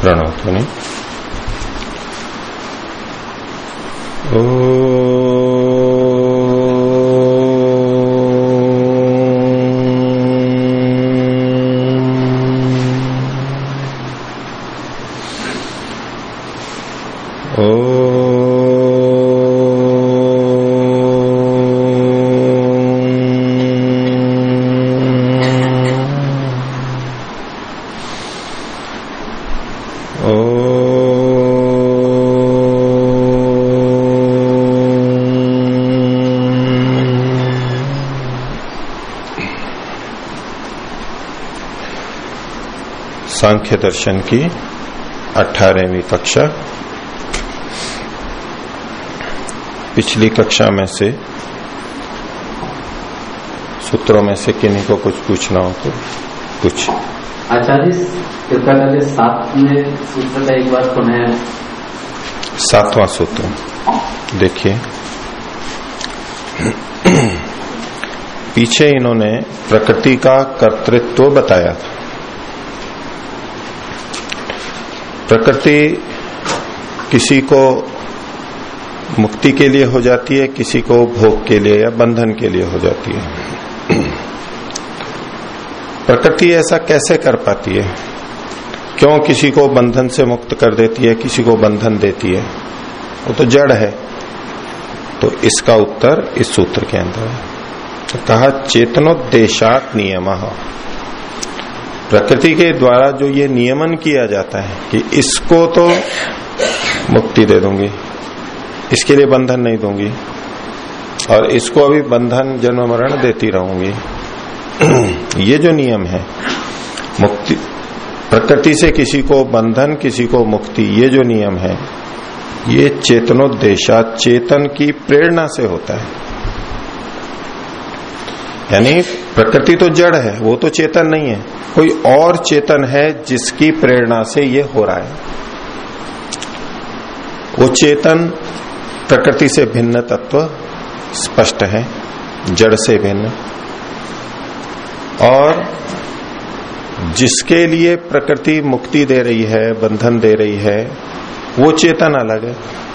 प्रणव ध्वनि। सांख्य दर्शन की अठारहवीं कक्षा। पिछली कक्षा में से सूत्रों में से किन्हीं को कुछ पूछना हो तो कुछ आचार्य कृपया करके में सूत्र का एक बार सुनाया सातवां सूत्र। देखिए। पीछे इन्होंने प्रकृति का कर्तृत्व बताया था। प्रकृति किसी को मुक्ति के लिए हो जाती है, किसी को भोग के लिए या बंधन के लिए हो जाती है। प्रकृति ऐसा कैसे कर पाती है? क्यों किसी को बंधन से मुक्त कर देती है, किसी को बंधन देती है? वो तो जड़ है। तो इसका उत्तर इस सूत्र के अंदर है। तो कहा, चेतनोद्देशात नियम। प्रकृति के द्वारा जो ये नियमन किया जाता है कि इसको तो मुक्ति दे दूँगी, इसके लिए बंधन नहीं दूँगी, और इसको अभी बंधन जन्म मरण देती रहूँगी। ये जो नियम है, मुक्ति, प्रकृति से किसी को बंधन, किसी को मुक्ति, ये जो नियम है, ये चेतनोद्देशा चेतन की प्रेरणा से होता है। यानी प्रकृति तो जड़ है, वो तो चेतन नहीं है। कोई और चेतन है जिसकी प्रेरणा से ये हो रहा है। वो चेतन प्रकृति से भिन्न तत्व स्पष्ट है, जड़ से भिन्न। और जिसके लिए प्रकृति मुक्ति दे रही है, बंधन दे रही है, वो चेतन अलग है।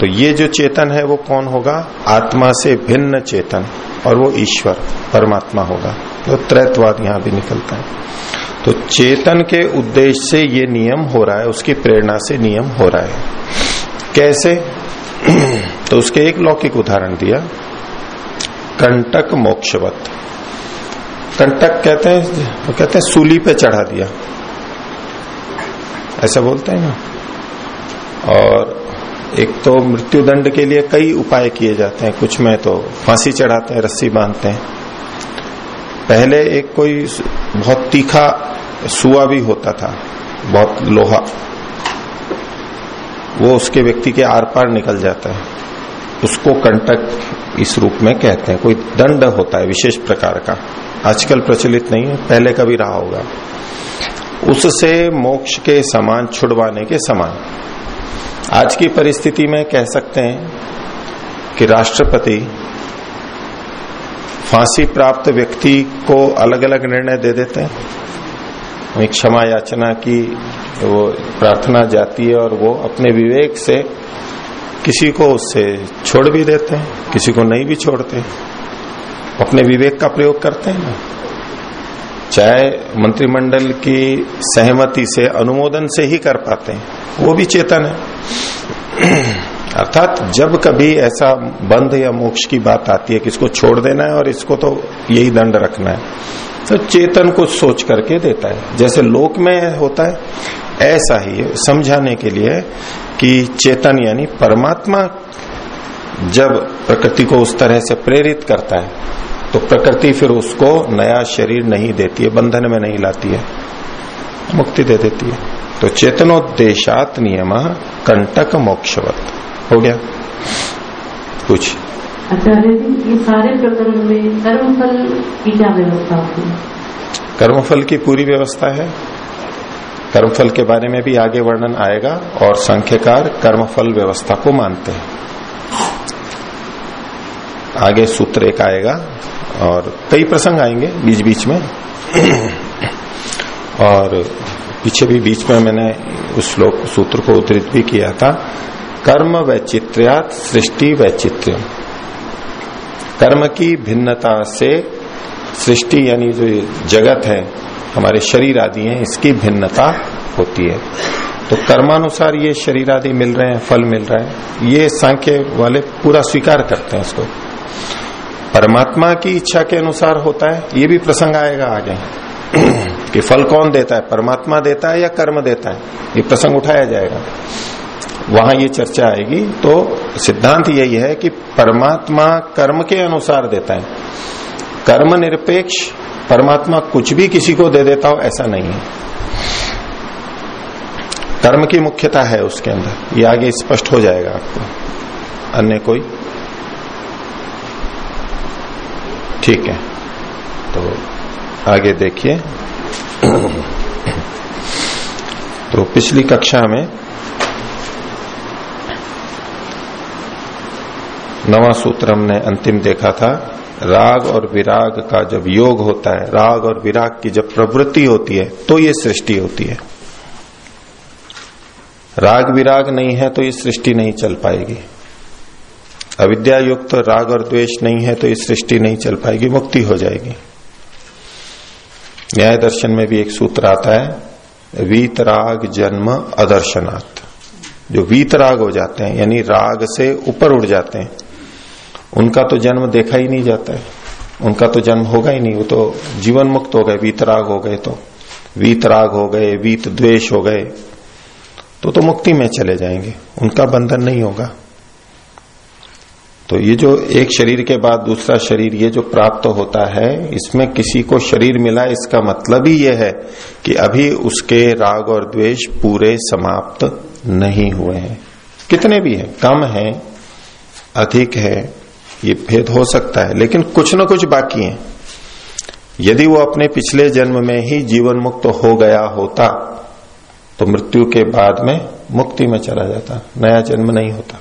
तो ये जो चेतन है वो कौन होगा? आत्मा से भिन्न चेतन और वो ईश्वर, परमात्मा होगा। तो त्रैतवाद यहाँ भी निकलता है। तो चेतन के उद्देश्य से ये नियम हो रहा है, उसकी प्रेरणा से नियम हो रहा है। कैसे? तो उसके एक लौकिक उदाहरण दिया। कंटक मोक्षवत। कंटक कहते हैं, वो कहते हैं सूली पे चढ़ा दिया। ऐसा बोलते हैं ना? और एक तो मृत्यु दंड के लिए कई उपाय किए जाते हैं। कुछ में तो फांसी चढ़ाते हैं, रस्सी बांधते हैं। पहले एक कोई बहुत तीखा सुआ भी होता था, बहुत लोहा। वो उसके व्यक्ति के आर पार निकल जाता है। उसको कंटक इस रूप में कहते हैं। कोई दंड होता है विशेष प्रकार का। आजकल प्रचलित नहीं है, पहले कभी रहा होगा। उससे मोक्ष के समान, छुड़वाने के समान। आज की परिस्थिति में कह सकते हैं कि राष्ट्रपति फांसी प्राप्त व्यक्ति को अलग अलग निर्णय दे देते हैं। क्षमा याचना की, वो प्रार्थना जाती है और वो अपने विवेक से किसी को उससे छोड़ भी देते हैं, किसी को नहीं भी छोड़ते। अपने विवेक का प्रयोग करते हैं। ना चाहे मंत्रिमंडल की सहमति से, अनुमोदन से ही कर पाते हैं। वो भी चेतन है। अर्थात जब कभी ऐसा बंध या मोक्ष की बात आती है कि इसको छोड़ देना है और इसको तो यही दंड रखना है तो चेतन को सोच करके देता है। जैसे लोक में होता है, ऐसा ही समझाने के लिए कि चेतन यानी परमात्मा जब प्रकृति को उस तरह से प्रेरित करता है तो प्रकृति फिर उसको नया शरीर नहीं देती है बंधन में नहीं लाती है मुक्ति दे देती है। तो चेतनोद्देशात नियम कंटक मोक्षवत। हो गया? कुछ आचार्य जी ये सारे प्रकरण में कर्मफल की क्या व्यवस्था होती है? कर्मफल की पूरी व्यवस्था है। कर्मफल के बारे में भी आगे वर्णन आएगा और संख्यकार कर्मफल व्यवस्था को मानते हैं। आगे सूत्र एक आएगा। और कई प्रसंग आएँगे बीच बीच में। और पीछे भी बीच में मैंने उस श्लोक, सूत्र को उद्धृत भी किया था। कर्म वैचित्र्यात सृष्टि वैचित्र्य कर्म की भिन्नता से सृष्टि यानी जो जगत है, हमारे शरीर आदि हैं, इसकी भिन्नता होती है। तो कर्मानुसार ये शरीर आदि मिल रहे हैं, फल मिल रहा है। ये सांख्य वाले पूरा स्वीकार करते हैं इसको परमात्मा की इच्छा के अनुसार होता है, ये भी प्रसंग आएगा आगे। कि फल कौन देता है, परमात्मा देता है या कर्म देता है, ये प्रसंग उठाया जाएगा। वहाँ ये चर्चा आएगी तो सिद्धांत यही है कि परमात्मा कर्म के अनुसार देता है। कर्म निरपेक्ष, परमात्मा कुछ भी किसी को दे देता हो, ऐसा नहीं है। कर्म की मुख्यता है उसके अंदर, ये आगे स्पष्ट हो जाएगा आपको। अन्य कोई? ठीक है। तो आगे देखिए। तो पिछली कक्षा में नवा सूत्र हमने अंतिम देखा था, राग और विराग का जब योग होता है, राग और विराग की जब प्रवृत्ति होती है तो ये सृष्टि होती है। राग विराग नहीं है तो ये सृष्टि नहीं चल पाएगी। अविद्या युक्त तो राग और द्वेष नहीं है तो ये सृष्टि नहीं चल पाएगी, मुक्ति हो जाएगी। न्याय दर्शन में भी एक सूत्र आता है, वीतराग जन्म अदर्शनात्। जो वीतराग हो जाते हैं, यानी राग से ऊपर उड़ जाते हैं, उनका तो जन्म देखा ही नहीं जाता है। उनका तो जन्म होगा ही नहीं, वो तो जीवन मुक्त हो गए, वीतराग हो गए तो। वीतराग हो गए, वीत द्वेष हो गए तो तो मुक्ति में चले जाएँगे, उनका बंधन नहीं होगा। तो ये जो एक शरीर के बाद दूसरा शरीर, ये जो प्राप्त होता है, इसमें किसी को शरीर मिला, इसका मतलब ही यह है कि अभी उसके राग और द्वेष पूरे समाप्त नहीं हुए हैं। कितने भी हैं, कम है, अधिक है, ये भेद हो सकता है, लेकिन कुछ न कुछ बाकी है। यदि वो अपने पिछले जन्म में ही जीवन मुक्त हो गया होता तो मृत्यु के बाद में मुक्ति में चला जाता, नया जन्म नहीं होता।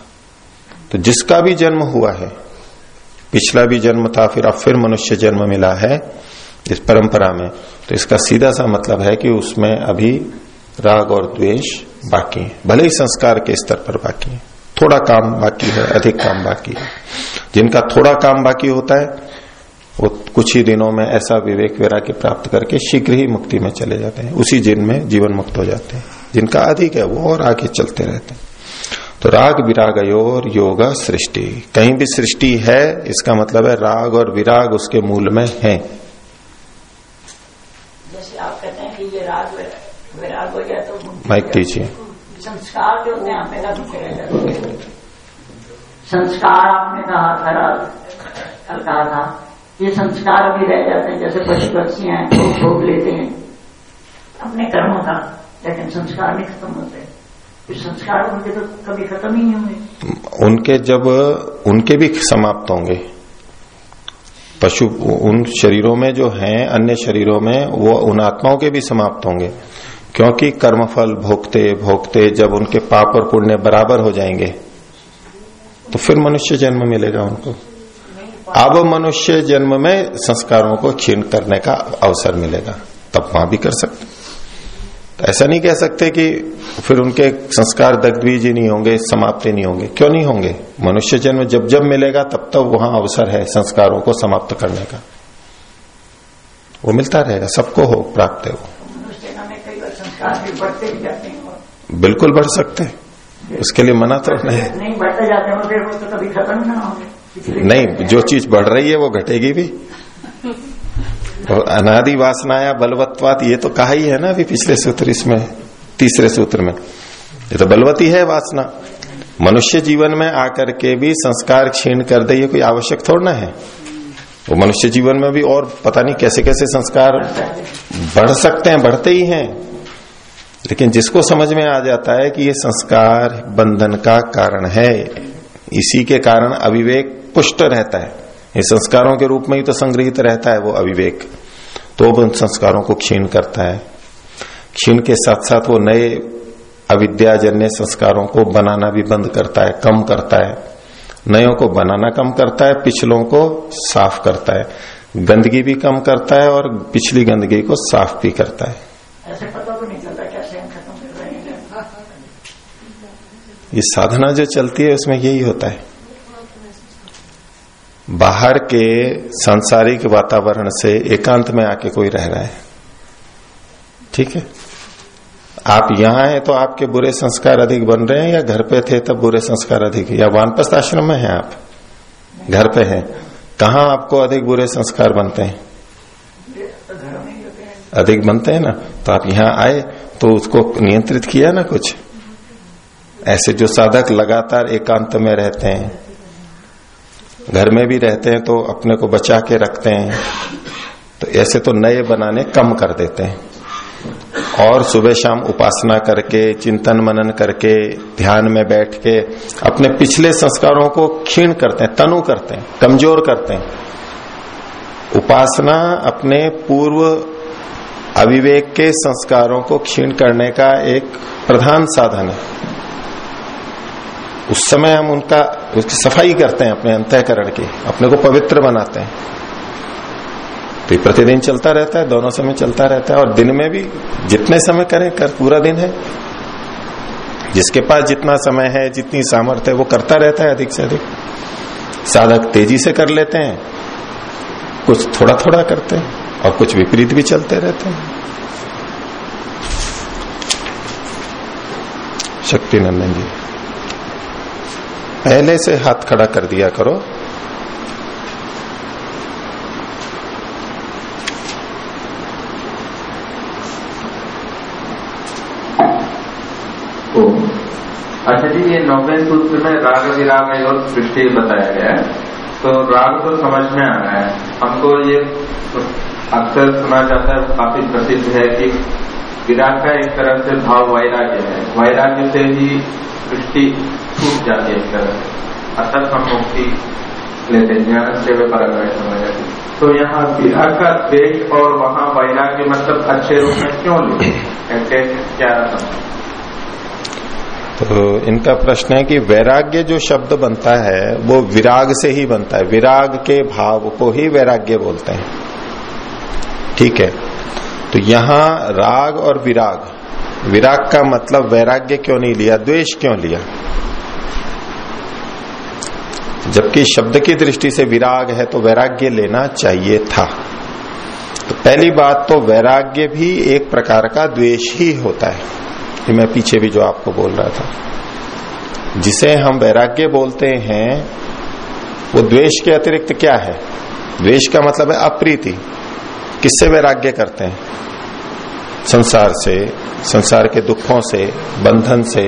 तो जिसका भी जन्म हुआ है, पिछला भी जन्म था, फिर अब फिर मनुष्य जन्म मिला है इस परंपरा में। तो इसका सीधा सा मतलब है कि उसमें अभी राग और द्वेष बाकी है। भले ही संस्कार के स्तर पर बाकी है। थोड़ा काम बाकी है, अधिक काम बाकी है। जिनका थोड़ा काम बाकी होता है, वो कुछ ही दिनों में ऐसा विवेक वैराग्य प्राप्त करके शीघ्र ही मुक्ति में चले जाते हैं। उसी जिन में जीवन मुक्त हो जाते हैं। जिनका अधिक है, वो और आगे चलते रहते हैं। तो राग विराग और योग सृष्टि। कहीं भी सृष्टि है इसका मतलब है राग और विराग उसके मूल में है। जैसे आप कहते हैं कि ये राग विराग हो जाए तो माइक दीजिए संस्कार जो होते हैं हमेशा संस्कार आपने कहा था कल कहा था। ये संस्कार भी रह जाते हैं जैसे पशु पक्षी हैं भोग लेते हैं। अपने कर्मों का लेकिन संस्कार नहीं खत्म होते। संस्कार उनके तो कभी खत्म ही नहीं होंगे। उनके जब, उनके भी समाप्त होंगे। पशु, उन शरीरों में जो हैं, अन्य शरीरों में, वो उन आत्माओं के भी समाप्त होंगे। क्योंकि कर्मफल भोगते भोगते जब उनके पाप और पुण्य बराबर हो जाएँगे तो फिर मनुष्य जन्म मिलेगा उनको। अब मनुष्य जन्म में संस्कारों को क्षीण करने का अवसर मिलेगा, तब वहाँ भी कर सकते तो ऐसा नहीं कह सकते कि फिर उनके संस्कार दग्धबीज ही नहीं होंगे समाप्त नहीं होंगे। क्यों नहीं होंगे? मनुष्य जन्म जब जब मिलेगा तब तब वहाँ अवसर है संस्कारों को समाप्त करने का। वो मिलता रहेगा सबको हो प्राप्त है वो। बिल्कुल बढ़ सकते हैं। उसके लिए मना तो नहीं। नहीं बढ़ते जाते हैं फिर वो तो कभी खत्म ना होंगे। नहीं जो चीज़ बढ़ रही है वो घटेगी भी। और अनादि वासनाया बलवत्वात, ये तो कहा ही है ना अभी पिछले सूत्र इसमें, तीसरे सूत्र में। ये तो बलवती है वासना। मनुष्य जीवन में आकर के भी संस्कार क्षीण कर दे, ये कोई आवश्यक थोड़ा है। वो मनुष्य जीवन में भी और पता नहीं कैसे कैसे संस्कार बढ़ सकते हैं, बढ़ते ही हैं। लेकिन जिसको समझ में आ जाता है कि ये संस्कार बंधन का कारण है, इसी के कारण अविवेक पुष्ट रहता है। ये संस्कारों के रूप में ही तो संग्रहित रहता है वो अविवेक। तो उन संस्कारों को क्षीण करता है। क्षीण के साथ साथ वो नए अविद्याजन्य संस्कारों को बनाना भी बंद करता है कम करता है। नयों को बनाना कम करता है पिछलों को साफ़ करता है। गंदगी भी कम करता है और पिछली गंदगी को साफ़ भी करता है। ये साधना जो चलती है उसमें यही होता है। बाहर के सांसारिक वातावरण से एकांत में आके कोई रह रहा है। ठीक है? आप यहाँ हैं तो आपके बुरे संस्कार अधिक बन रहे हैं या घर पे थे तब बुरे संस्कार अधिक या वानप्रस्थ आश्रम में हैं आप? घर पे हैं। कहा आपको अधिक बुरे संस्कार बनते हैं? अधिक बनते हैं ना? तो आप यहाँ आए तो उसको नियंत्रित किया ना कुछ? ऐसे जो साधक लगातार एकांत में रहते हैं। घर में भी रहते हैं तो अपने को बचा के रखते हैं। तो ऐसे तो नए बनाने कम कर देते हैं। और सुबह शाम उपासना करके, चिंतन मनन करके, ध्यान में बैठ के अपने पिछले संस्कारों को क्षीण करते हैं, तनु करते हैं, कमज़ोर करते हैं। उपासना अपने पूर्व अविवेक के संस्कारों को क्षीण करने का एक प्रधान साधन है। उस समय हम उनका उसकी सफ़ाई करते हैं अपने अंतःकरण की, अपने को पवित्र बनाते हैं। तो प्रतिदिन चलता रहता है, दोनों समय चलता रहता है और दिन में भी जितने समय करें, कर पूरा दिन है। जिसके पास जितना समय है, जितनी सामर्थ्य है, वो करता रहता है अधिक से अधिक। साधक तेज़ी से कर लेते हैं, कुछ थोड़ा थोड़ा करते हैं और कुछ विपरीत भी चलते रहते हैं। शक्ति नंदन जी। पहले से हाथ खड़ा कर दिया करो। अच्छा जी, ये नौवे सूत्र में राग विराग और सृष्टि बताया गया है। तो राग तो समझ में आ रहा है। हमको ये अक्सर सुना जाता है, काफ़ी प्रसिद्ध है कि विराग का एक तरह से भाव वैराग्य है। वैराग्य से ही सृष्टि छूट जाती है एक तरह से। अर्थात हम मुक्ति लेते ज्ञान सेवे पर समझ जाती तो यहाँ विराग का द्वेष और वहाँ वैराग्य मतलब अच्छे रूप में क्यों ले क्या तो इनका प्रश्न है कि वैराग्य जो शब्द बनता है, वो विराग से ही बनता है। विराग के भाव को ही वैराग्य बोलते हैं। ठीक है? तो यहाँ राग और विराग विराग का मतलब वैराग्य क्यों नहीं लिया, द्वेष क्यों लिया? जबकि शब्द की दृष्टि से विराग है तो वैराग्य लेना चाहिए था। तो पहली बात तो वैराग्य भी एक प्रकार का द्वेष ही होता है। ये मैं पीछे भी जो आपको बोल रहा था। जिसे हम वैराग्य बोलते हैं, वो द्वेष के अतिरिक्त क्या है? द्वेष का मतलब है अप्रीति। किससे वैराग्य करते हैं? संसार से, संसार के दुखों से, बंधन से,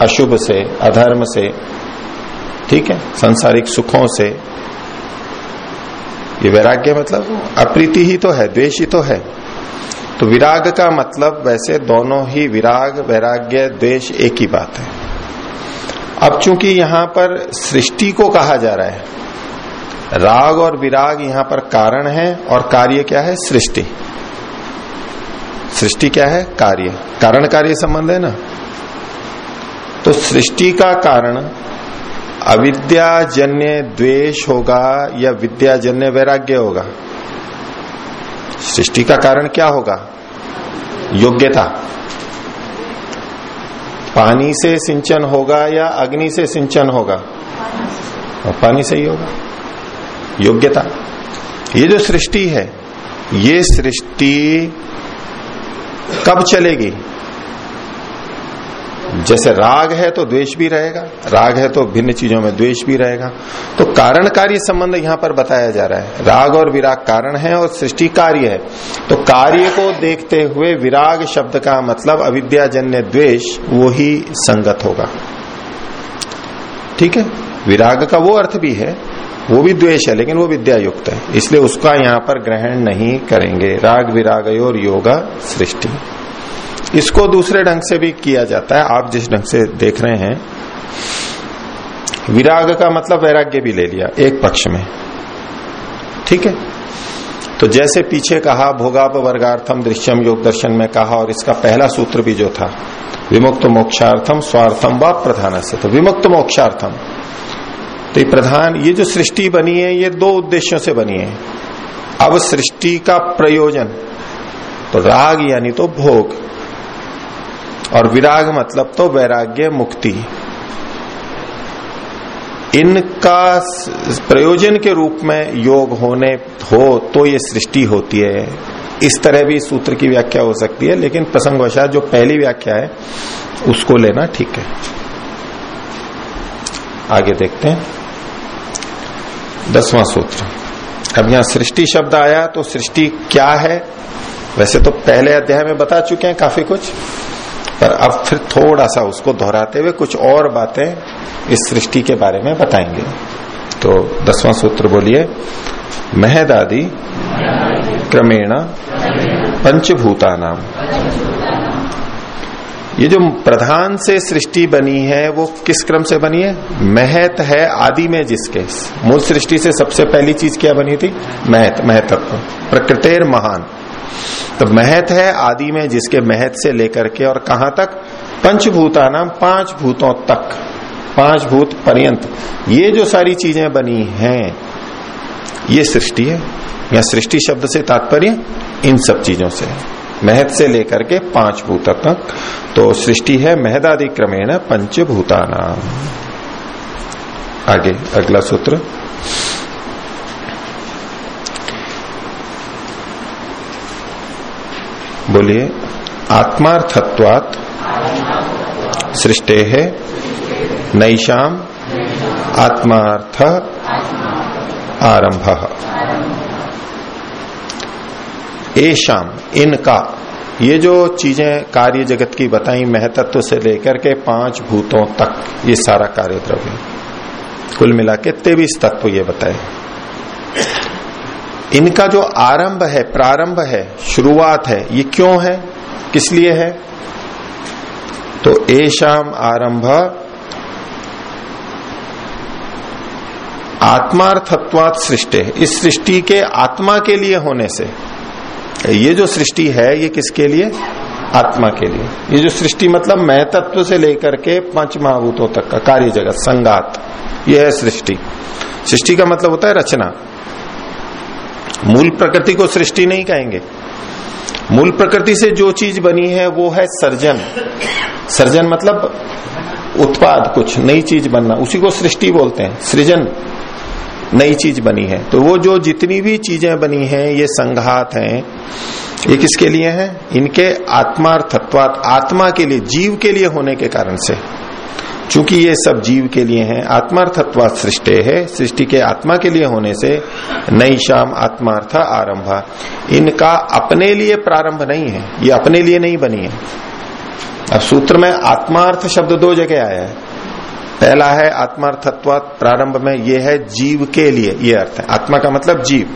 अशुभ से, अधर्म से, ठीक है? सांसारिक सुखों से। ये वैराग्य मतलब अप्रीति ही तो है, द्वेष ही तो है। तो विराग का मतलब वैसे दोनों ही विराग, वैराग्य, द्वेष एक ही बात है। अब चूँकि यहाँ पर सृष्टि को कहा जा रहा है, राग और विराग यहाँ पर कारण है और कार्य क्या है? सृष्टि। सृष्टि क्या है? कार्य। कारण कार्य संबंध है ना? तो सृष्टि का कारण अविद्याजन्य द्वेष होगा या विद्याजन्य वैराग्य होगा? सृष्टि का कारण क्या होगा? योग्यता। पानी से सिंचन होगा या अग्नि से सिंचन होगा? और पानी से ही होगा। योग्यता। ये जो सृष्टि है, ये सृष्टि कब चलेगी? जैसे राग है तो द्वेष भी रहेगा, राग है तो भिन्न चीज़ों में द्वेष भी रहेगा। तो कारण कार्य संबंध यहाँ पर बताया जा रहा है। राग और विराग कारण है और सृष्टि कार्य है। तो कार्य को देखते हुए विराग शब्द का मतलब अविद्याजन्य द्वेष, वो ही संगत होगा। ठीक है? विराग का वो अर्थ भी है वो भी द्वेष है, लेकिन वो विद्या युक्त है। इसलिए उसका यहाँ पर ग्रहण नहीं करेंगे। राग विराग और योगा सृष्टि। इसको दूसरे ढंग से भी किया जाता है। आप जिस ढंग से देख रहे हैं, विराग का मतलब वैराग्य भी ले लिया, एक पक्ष में। ठीक है? तो जैसे पीछे कहा, भोगाप वर्गार्थम दृश्यम योग दर्शन में कहा, और इसका पहला सूत्र भी जो था, विमुक्त मोक्षार्थम स्वार्थम व प्रधान से तो विमुक्त मोक्षार्थम। तो ये प्रधान, ये जो सृष्टि बनी है, ये दो उद्देश्यों से बनी है। अब सृष्टि का प्रयोजन तो राग यानी तो भोग, और विराग मतलब तो वैराग्य मुक्ति। इनका प्रयोजन के रूप में योग होने, हो तो ये सृष्टि होती है। इस तरह भी सूत्र की व्याख्या हो सकती है, लेकिन प्रसंगवशात जो पहली व्याख्या है, उसको लेना ठीक है। आगे देखते हैं। दसवां सूत्र। अब यहाँ सृष्टि शब्द आया तो सृष्टि क्या है? वैसे तो पहले अध्याय में बता चुके हैं काफ़ी कुछ, पर अब फिर थोड़ा सा उसको दोहराते हुए कुछ और बातें इस सृष्टि के बारे में बताएँगे। तो दसवां सूत्र बोलिए, महदादि क्रमेण पंचभूता नाम ये जो प्रधान से सृष्टि बनी है, वो किस क्रम से बनी है? महत है आदि में जिसके। मूल सृष्टि से सबसे पहली चीज़ क्या बनी थी? महत, महतत्व। प्रकृतिर महान। तो महत है आदि में जिसके महत से लेकर के और कहाँ तक? पंचभूता नाम पाँच भूतों तक। पाँच भूत पर्यंत। ये जो सारी चीज़ें बनी हैं, ये सृष्टि है। या सृष्टि शब्द से तात्पर्य इन सब चीज़ों से महत से लेकर के पाँच भूत तक। तो सृष्टि है महदादि क्रमेण पंचभूताना। आगे, अगला सूत्र। बोलिए, आत्मार्थत्वात सृष्टि है नैशाम आत्मार्थ आरंभ एशाम इनका। ये जो चीज़ें कार्य जगत की बताई महतत्व से लेकर के पाँच भूतों तक, ये सारा कार्य द्रव्य कुल मिला के तेवीस तत्व ये बताए। इनका जो आरंभ है, प्रारंभ है, शुरुआत है, ये क्यों है? किस लिए है? तो एशाम आरंभ, आत्मार्थत्वात सृष्टि। इस सृष्टि के आत्मा के लिए होने से। ये जो सृष्टि है, ये किसके लिए? आत्मा के लिए। ये जो सृष्टि मतलब मैं तत्व से लेकर के पंच महाभूतों तक का कार्य जगत, संगात, ये है सृष्टि। सृष्टि का मतलब होता है रचना। मूल प्रकृति को सृष्टि नहीं कहेंगे। मूल प्रकृति से जो चीज़ बनी है, वो है सर्जन। सर्जन मतलब उत्पाद कुछ, नई चीज़ बनना। उसी को सृष्टि बोलते हैं। सृजन। नई चीज़ बनी है। तो वो जो जितनी भी चीज़ें बनी हैं, ये संघात हैं, ये किसके लिए है? इनके आत्मार्थत्वात, आत्मा के लिए, जीव के लिए होने के कारण से। चूँकि ये सब जीव के लिए हैं, आत्मार्थत्वात सृष्टि है, सृष्टि के आत्मा के लिए होने से नई शाम आत्मार्थ आरंभ। इनका अपने लिए प्रारंभ नहीं है, ये अपने लिए नहीं बनी है। अब सूत्र में आत्मार्थ शब्द दो जगह आया है। पहला है आत्मार्थत्वात प्रारंभ में, ये है जीव के लिए, ये अर्थ है। आत्मा का मतलब जीव।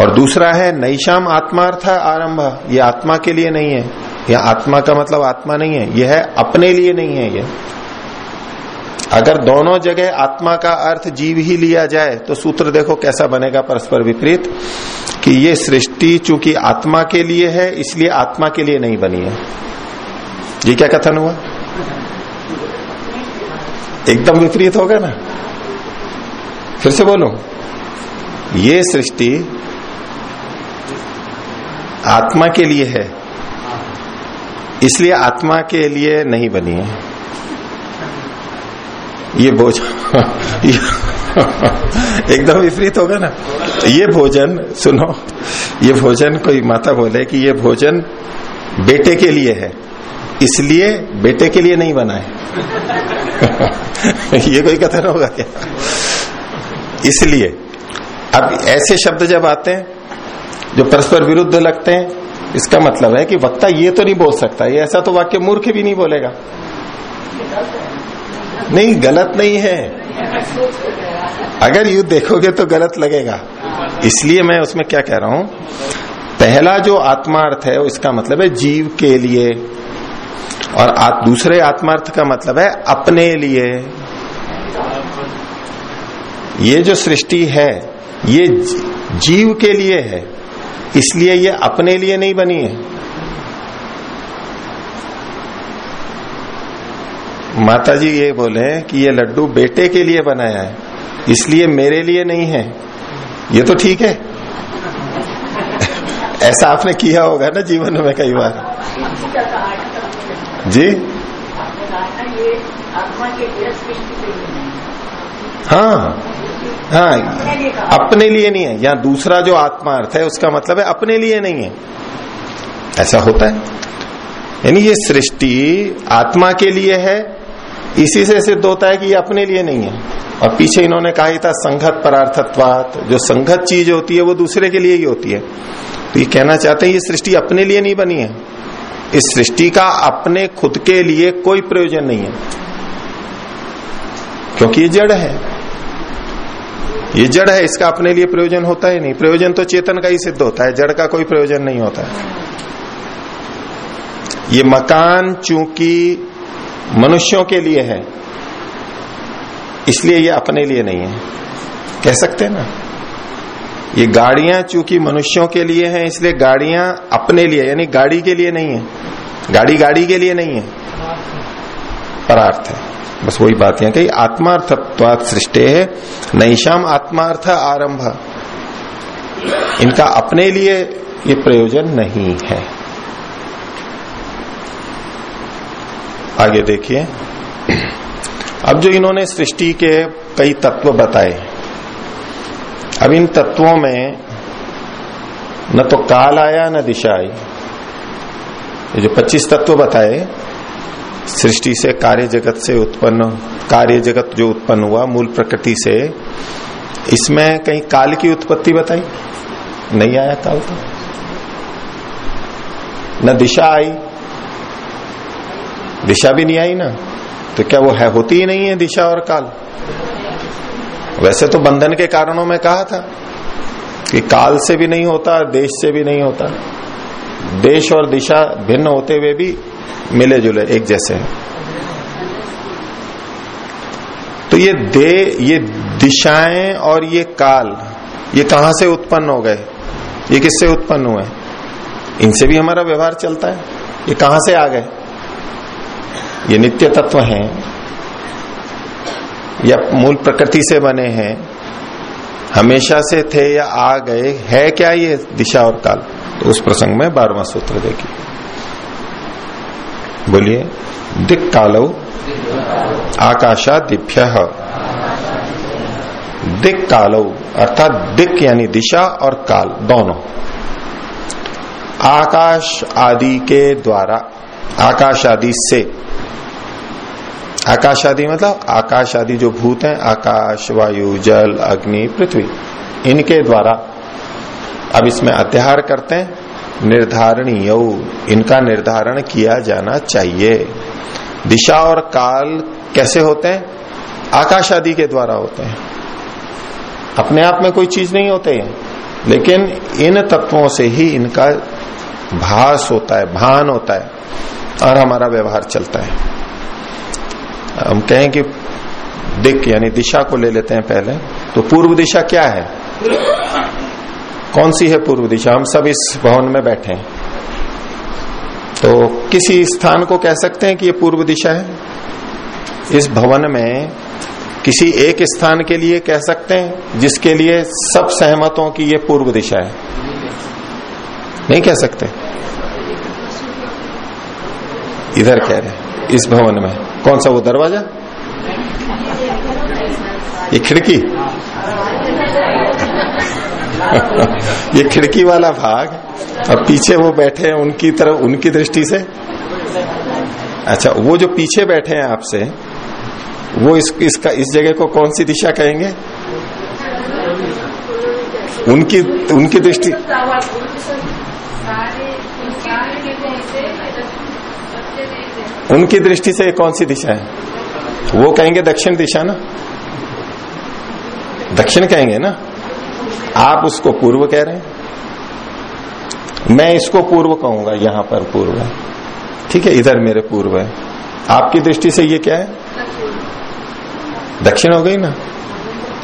और दूसरा है नैशाम आत्मार्थ आरंभ, ये आत्मा के लिए नहीं है। यह आत्मा का मतलब आत्मा नहीं है यह है अपने लिए नहीं है ये। अगर दोनों जगह आत्मा का अर्थ जीव ही लिया जाए तो सूत्र देखो कैसा बनेगा परस्पर विपरीत, कि ये सृष्टि चूँकि आत्मा के लिए है, इसलिए आत्मा के लिए नहीं बनी है। ये क्या कथन हुआ? एकदम विपरीत हो होगा ना। फिर से बोलो। ये सृष्टि आत्मा के लिए है। इसलिए आत्मा के लिए नहीं बनी है। ये भोजन एकदम विपरीत होगा ना। ये भोजन, सुनो, ये भोजन कोई माता बोले कि ये भोजन बेटे के लिए है। इसलिए बेटे के लिए नहीं बना है। ये कोई कथन होगा क्या? इसलिए। अब ऐसे शब्द जब आते हैं, जो परस्पर विरुद्ध लगते हैं, इसका मतलब है कि वक्ता ये तो नहीं बोल सकता, ये ऐसा तो वाक्य मूर्ख भी नहीं बोलेगा। नहीं, गलत नहीं है। अगर यू देखोगे तो गलत लगेगा। इसलिए मैं उसमें क्या कह रहा हूँ, पहला जो आत्मार्थ है, इसका मतलब है जीव के लिए। और आत, दूसरे आत्मार्थ का मतलब है अपने लिए। ये जो सृष्टि है ये जीव के लिए है इसलिए ये अपने लिए नहीं बनी है। माता जी ये बोले कि ये लड्डू बेटे के लिए बनाया है इसलिए मेरे लिए नहीं है। ये तो ठीक है। ऐसा आपने किया होगा ना जीवन में कई बार। जी? हाँ। हाँ। अपने लिए नहीं है। यहाँ दूसरा जो आत्मा अर्थ है, उसका मतलब है अपने लिए नहीं है। ऐसा होता है। यानी ये सृष्टि आत्मा के लिए है। इसी से सिद्ध होता है कि ये अपने लिए नहीं है। और पीछे इन्होंने कहा था संघत परार्थत्वात। जो संघत चीज़ होती है, वो दूसरे के लिए ही होती है। तो ये कहना चाहते हैं, ये सृष्टि अपने लिए नहीं बनी है। इस सृष्टि का अपने खुद के लिए कोई प्रयोजन नहीं है। क्योंकि ये जड़ है। ये जड़ है, इसका अपने लिए प्रयोजन होता ही नहीं। प्रयोजन तो चेतन का ही सिद्ध होता है, जड़ का कोई प्रयोजन नहीं होता है। ये मकान चूँकि मनुष्यों के लिए है, इसलिए ये अपने लिए नहीं है। कह सकते हैं ना? ये गाड़ियाँ चूँकि मनुष्यों के लिए हैं, इसलिए गाड़ियाँ अपने लिए, यानी गाड़ी के लिए नहीं है। गाड़ी गाड़ी के लिए नहीं है। परार्थ है। बस वही बात यहाँ कही, आत्मार्थत्वात सृष्टि है नैशाम आत्मार्थ आरंभ। इनका अपने लिए ये प्रयोजन नहीं है। आगे देखिए। अब जो इन्होंने सृष्टि के कई तत्व बताए अब इन तत्वों में न तो काल आया, न दिशा आई। ये जो 25 तत्व बताए, सृष्टि से, कार्य जगत से उत्पन्न, कार्य जगत जो उत्पन्न हुआ, मूल प्रकृति से, इसमें कहीं काल की उत्पत्ति बताई? नहीं आया काल तो। न दिशा आई। दिशा भी नहीं आई ना। तो क्या वो है, होती ही नहीं है दिशा और काल? वैसे तो बंधन के कारणों में कहा था कि काल से भी नहीं होता, देश से भी नहीं होता। देश और दिशा भिन्न होते हुए भी मिले जुले एक जैसे हैं। तो ये दे, ये दिशाएँ और ये काल, ये कहाँ से उत्पन्न हो गए? ये किससे उत्पन्न हुए? इनसे भी हमारा व्यवहार चलता है। ये कहाँ से आ गए? ये नित्य तत्व हैं। या मूल प्रकृति से बने हैं, हमेशा से थे या आ गए, है क्या ये दिशा और काल? तो उस प्रसंग में बारवा सूत्र देखिए। बोलिए दिक कालो आकाशा दिभ्य। दिक कालो अर्थात दिक यानी दिशा और काल, दोनों। आकाश आदि के द्वारा, आकाश आदि से आकाश आदि मतलब आकाश आदि जो भूत हैं, आकाश, वायु, जल, अग्नि, पृथ्वी, इनके द्वारा अब इसमें अत्याहार करते हैं। निर्धारणीय, इनका निर्धारण किया जाना चाहिए। दिशा और काल कैसे होते हैं? आकाश आदि के द्वारा होते हैं। अपने आप में कोई चीज़ नहीं होते लेकिन इन तत्वों से ही इनका भास होता है, भान होता है, और हमारा व्यवहार चलता है। हम कहें कि दिक यानी दिशा को ले लेते हैं पहले। तो पूर्व दिशा क्या है? कौन सी है पूर्व दिशा? हम सब इस भवन में बैठे हैं। तो किसी स्थान को कह सकते हैं कि ये पूर्व दिशा है? इस भवन में किसी एक स्थान के लिए कह सकते हैं, जिसके लिए सब सहमतों की ये पूर्व दिशा है। नहीं कह सकते? इधर कह रहे इस भवन में? कौन सा वो दरवाज़ा? ये खिड़की? ये खिड़की वाला भाग? और पीछे वो बैठे हैं उनकी तरफ़ उनकी दृष्टि से? अच्छा वो जो पीछे बैठे हैं आपसे वो इस, इसका इस जगह को कौन सी दिशा कहेंगे? उनकी उनकी दृष्टि उनकी दृष्टि से कौन सी दिशा है? वो कहेंगे दक्षिण दिशा ना? दक्षिण कहेंगे ना? आप उसको पूर्व कह रहे हैं। मैं इसको पूर्व कहूँगा, यहाँ पर पूर्व है। ठीक है, इधर मेरे पूर्व है। आपकी दृष्टि से ये क्या है? दक्षिण हो गई ना?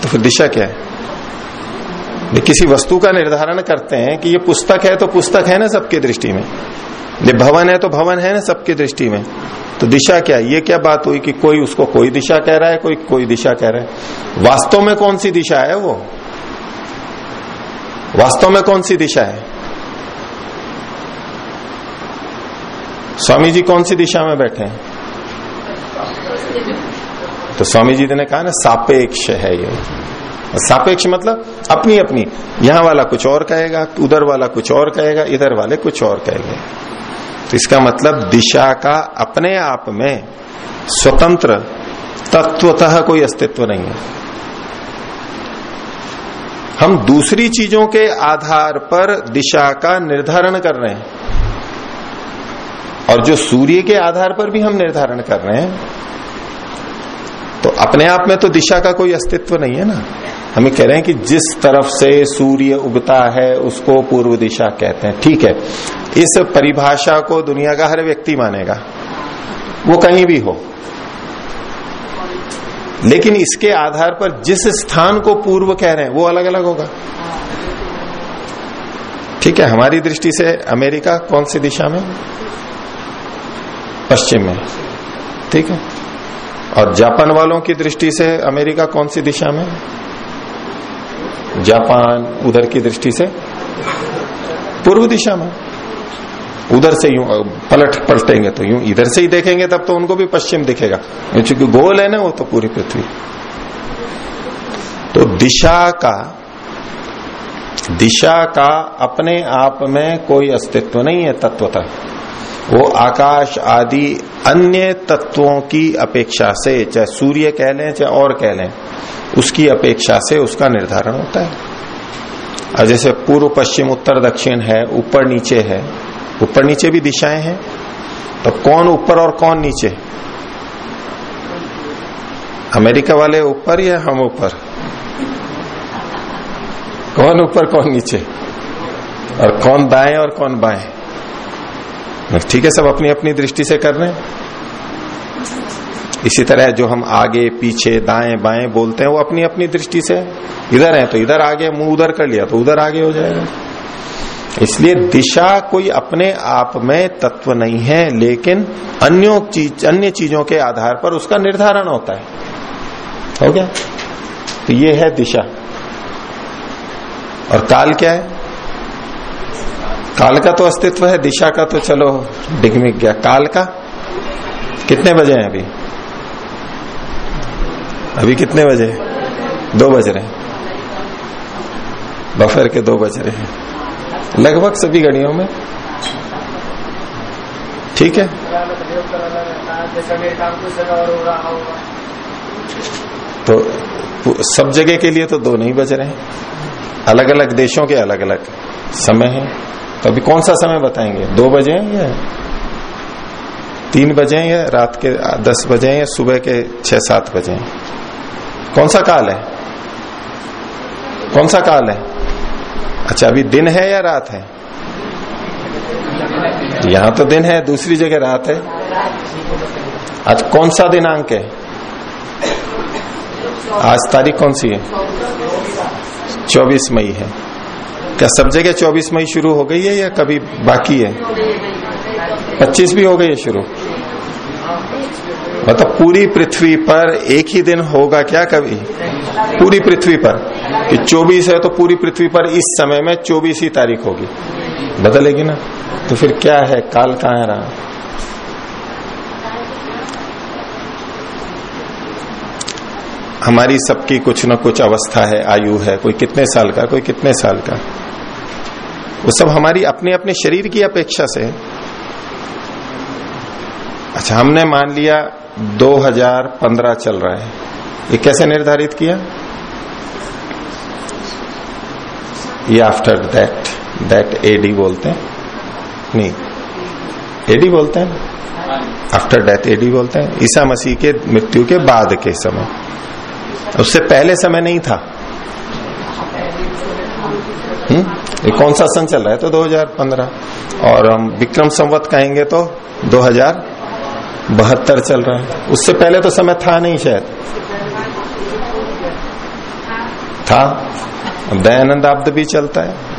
तो फिर दिशा क्या है? किसी वस्तु का निर्धारण करते हैं कि ये पुस्तक है तो पुस्तक है ना सबकी दृष्टि में? ये भवन है तो भवन है ना सबकी दृष्टि में। तो दिशा क्या ये क्या बात हुई कि कोई उसको कोई दिशा कह रहा है, कोई कोई दिशा कह रहा है? वास्तव में कौन सी दिशा है वो? वास्तव में कौन सी दिशा है? स्वामी जी कौन सी दिशा में बैठे हैं? तो स्वामी जी ने कहा ना, सापेक्ष है ये। सापेक्ष मतलब अपनी अपनी। यहाँ वाला कुछ और कहेगा, उधर वाला कुछ और कहेगा, इधर वाले कुछ और कहेंगे। तो इसका मतलब दिशा का अपने आप में स्वतंत्र तत्वतः कोई अस्तित्व नहीं है। हम दूसरी चीज़ों के आधार पर दिशा का निर्धारण कर रहे हैं। और जो सूर्य के आधार पर भी हम निर्धारण कर रहे हैं तो अपने आप में तो दिशा का कोई अस्तित्व नहीं है ना। हमें कह रहे हैं कि जिस तरफ़ से सूर्य उगता है, उसको पूर्व दिशा कहते हैं। ठीक है। इस परिभाषा को दुनिया का हर व्यक्ति मानेगा। वो कहीं भी हो। लेकिन इसके आधार पर जिस स्थान को पूर्व कह रहे हैं, वो अलग अलग होगा। ठीक है। हमारी दृष्टि से अमेरिका कौन सी दिशा में? पश्चिम में। ठीक है। और जापान वालों की दृष्टि से अमेरिका कौन सी दिशा में? जापान उधर की दृष्टि से पूर्व दिशा में। उधर से यूँ पलट पलटेंगे तो यूँ, इधर से ही देखेंगे तब तो उनको भी पश्चिम दिखेगा। क्योंकि गोल है ना वो तो पूरी पृथ्वी। तो दिशा का दिशा का अपने आप में कोई अस्तित्व नहीं है तत्वतः। वो आकाश आदि अन्य तत्वों की अपेक्षा से, चाहे सूर्य कह लें, चाहे और कह लें उसकी अपेक्षा से उसका निर्धारण होता है। और जैसे पूर्व, पश्चिम, उत्तर, दक्षिण है, ऊपर, नीचे है। ऊपर, नीचे भी दिशाएँ हैं। तो कौन ऊपर और कौन नीचे? अमेरिका वाले ऊपर या हम ऊपर? कौन ऊपर, कौन नीचे? और कौन दाएँ और कौन बाएँ? ठीक है, सब अपनी अपनी दृष्टि से कर रहे हैं। इसी तरह जो हम आगे, पीछे, दाएँ, बाएँ बोलते हैं, वो अपनी अपनी दृष्टि से इधर है तो इधर आगे मुँह उधर कर लिया तो उधर आगे हो जाएगा। इसलिए दिशा कोई अपने आप में तत्व नहीं है, लेकिन अन्यों चीज़, अन्य चीज़ों के आधार पर उसका निर्धारण होता है। हो गया? तो ये है दिशा। और काल क्या है? काल का तो अस्तित्व है, दिशा का तो चलो डिगमिक गया। काल का? कितने बजे हैं अभी? अभी कितने बजे? दो बज रहे हैं। दोपहर के दो बज रहे हैं। लगभग सभी घड़ियों में। ठीक है? तो सब जगह के लिए तो दो नहीं बज रहे हैं। अलग अलग देशों के अलग अलग समय है। तो अभी कौन सा समय बताएँगे? दो बजे हैं या तीन बजे हैं या रात के दस बजे हैं या सुबह के छह सात बजे हैं? कौन सा काल है? कौन सा काल है? अच्छा अभी दिन है या रात है? यहाँ तो दिन है, दूसरी जगह रात है। आज कौन सा दिनांक है? आज तारीख कौन सी है? चौबीस मई है। क्या सब जगह चौबीस मई शुरू हो गई है या कभी बाकी है? पच्चीस भी हो गई है शुरू? मतलब पूरी पृथ्वी पर एक ही दिन होगा क्या कभी? पूरी पृथ्वी पर। कि 24 है तो पूरी पृथ्वी पर इस समय में 24 ही तारीख होगी। बदलेगी ना? तो फिर क्या है? काल कहाँ रहा हमारी सबकी कुछ न कुछ अवस्था है, आयु है। कोई कितने साल का? कोई कितने साल का? वो सब हमारी अपने अपने शरीर की अपेक्षा से। अच्छा हमने मान लिया 2015 चल रहा है। ये कैसे निर्धारित किया? ये आफ्टर दैट दैट एडी बोलते हैं। नहीं एडी बोलते हैं आफ्टर डेथ एडी बोलते हैं। ईसा मसीह के मृत्यु के बाद के समय। उससे पहले समय नहीं था। हम्म ये कौन सा सन चल रहा है? तो 2015 और हम विक्रम संवत कहेंगे तो 2000 बहत्तर चल रहा है। उससे पहले तो समय था नहीं शायद। था? दयानंद आब्द भी चलता है।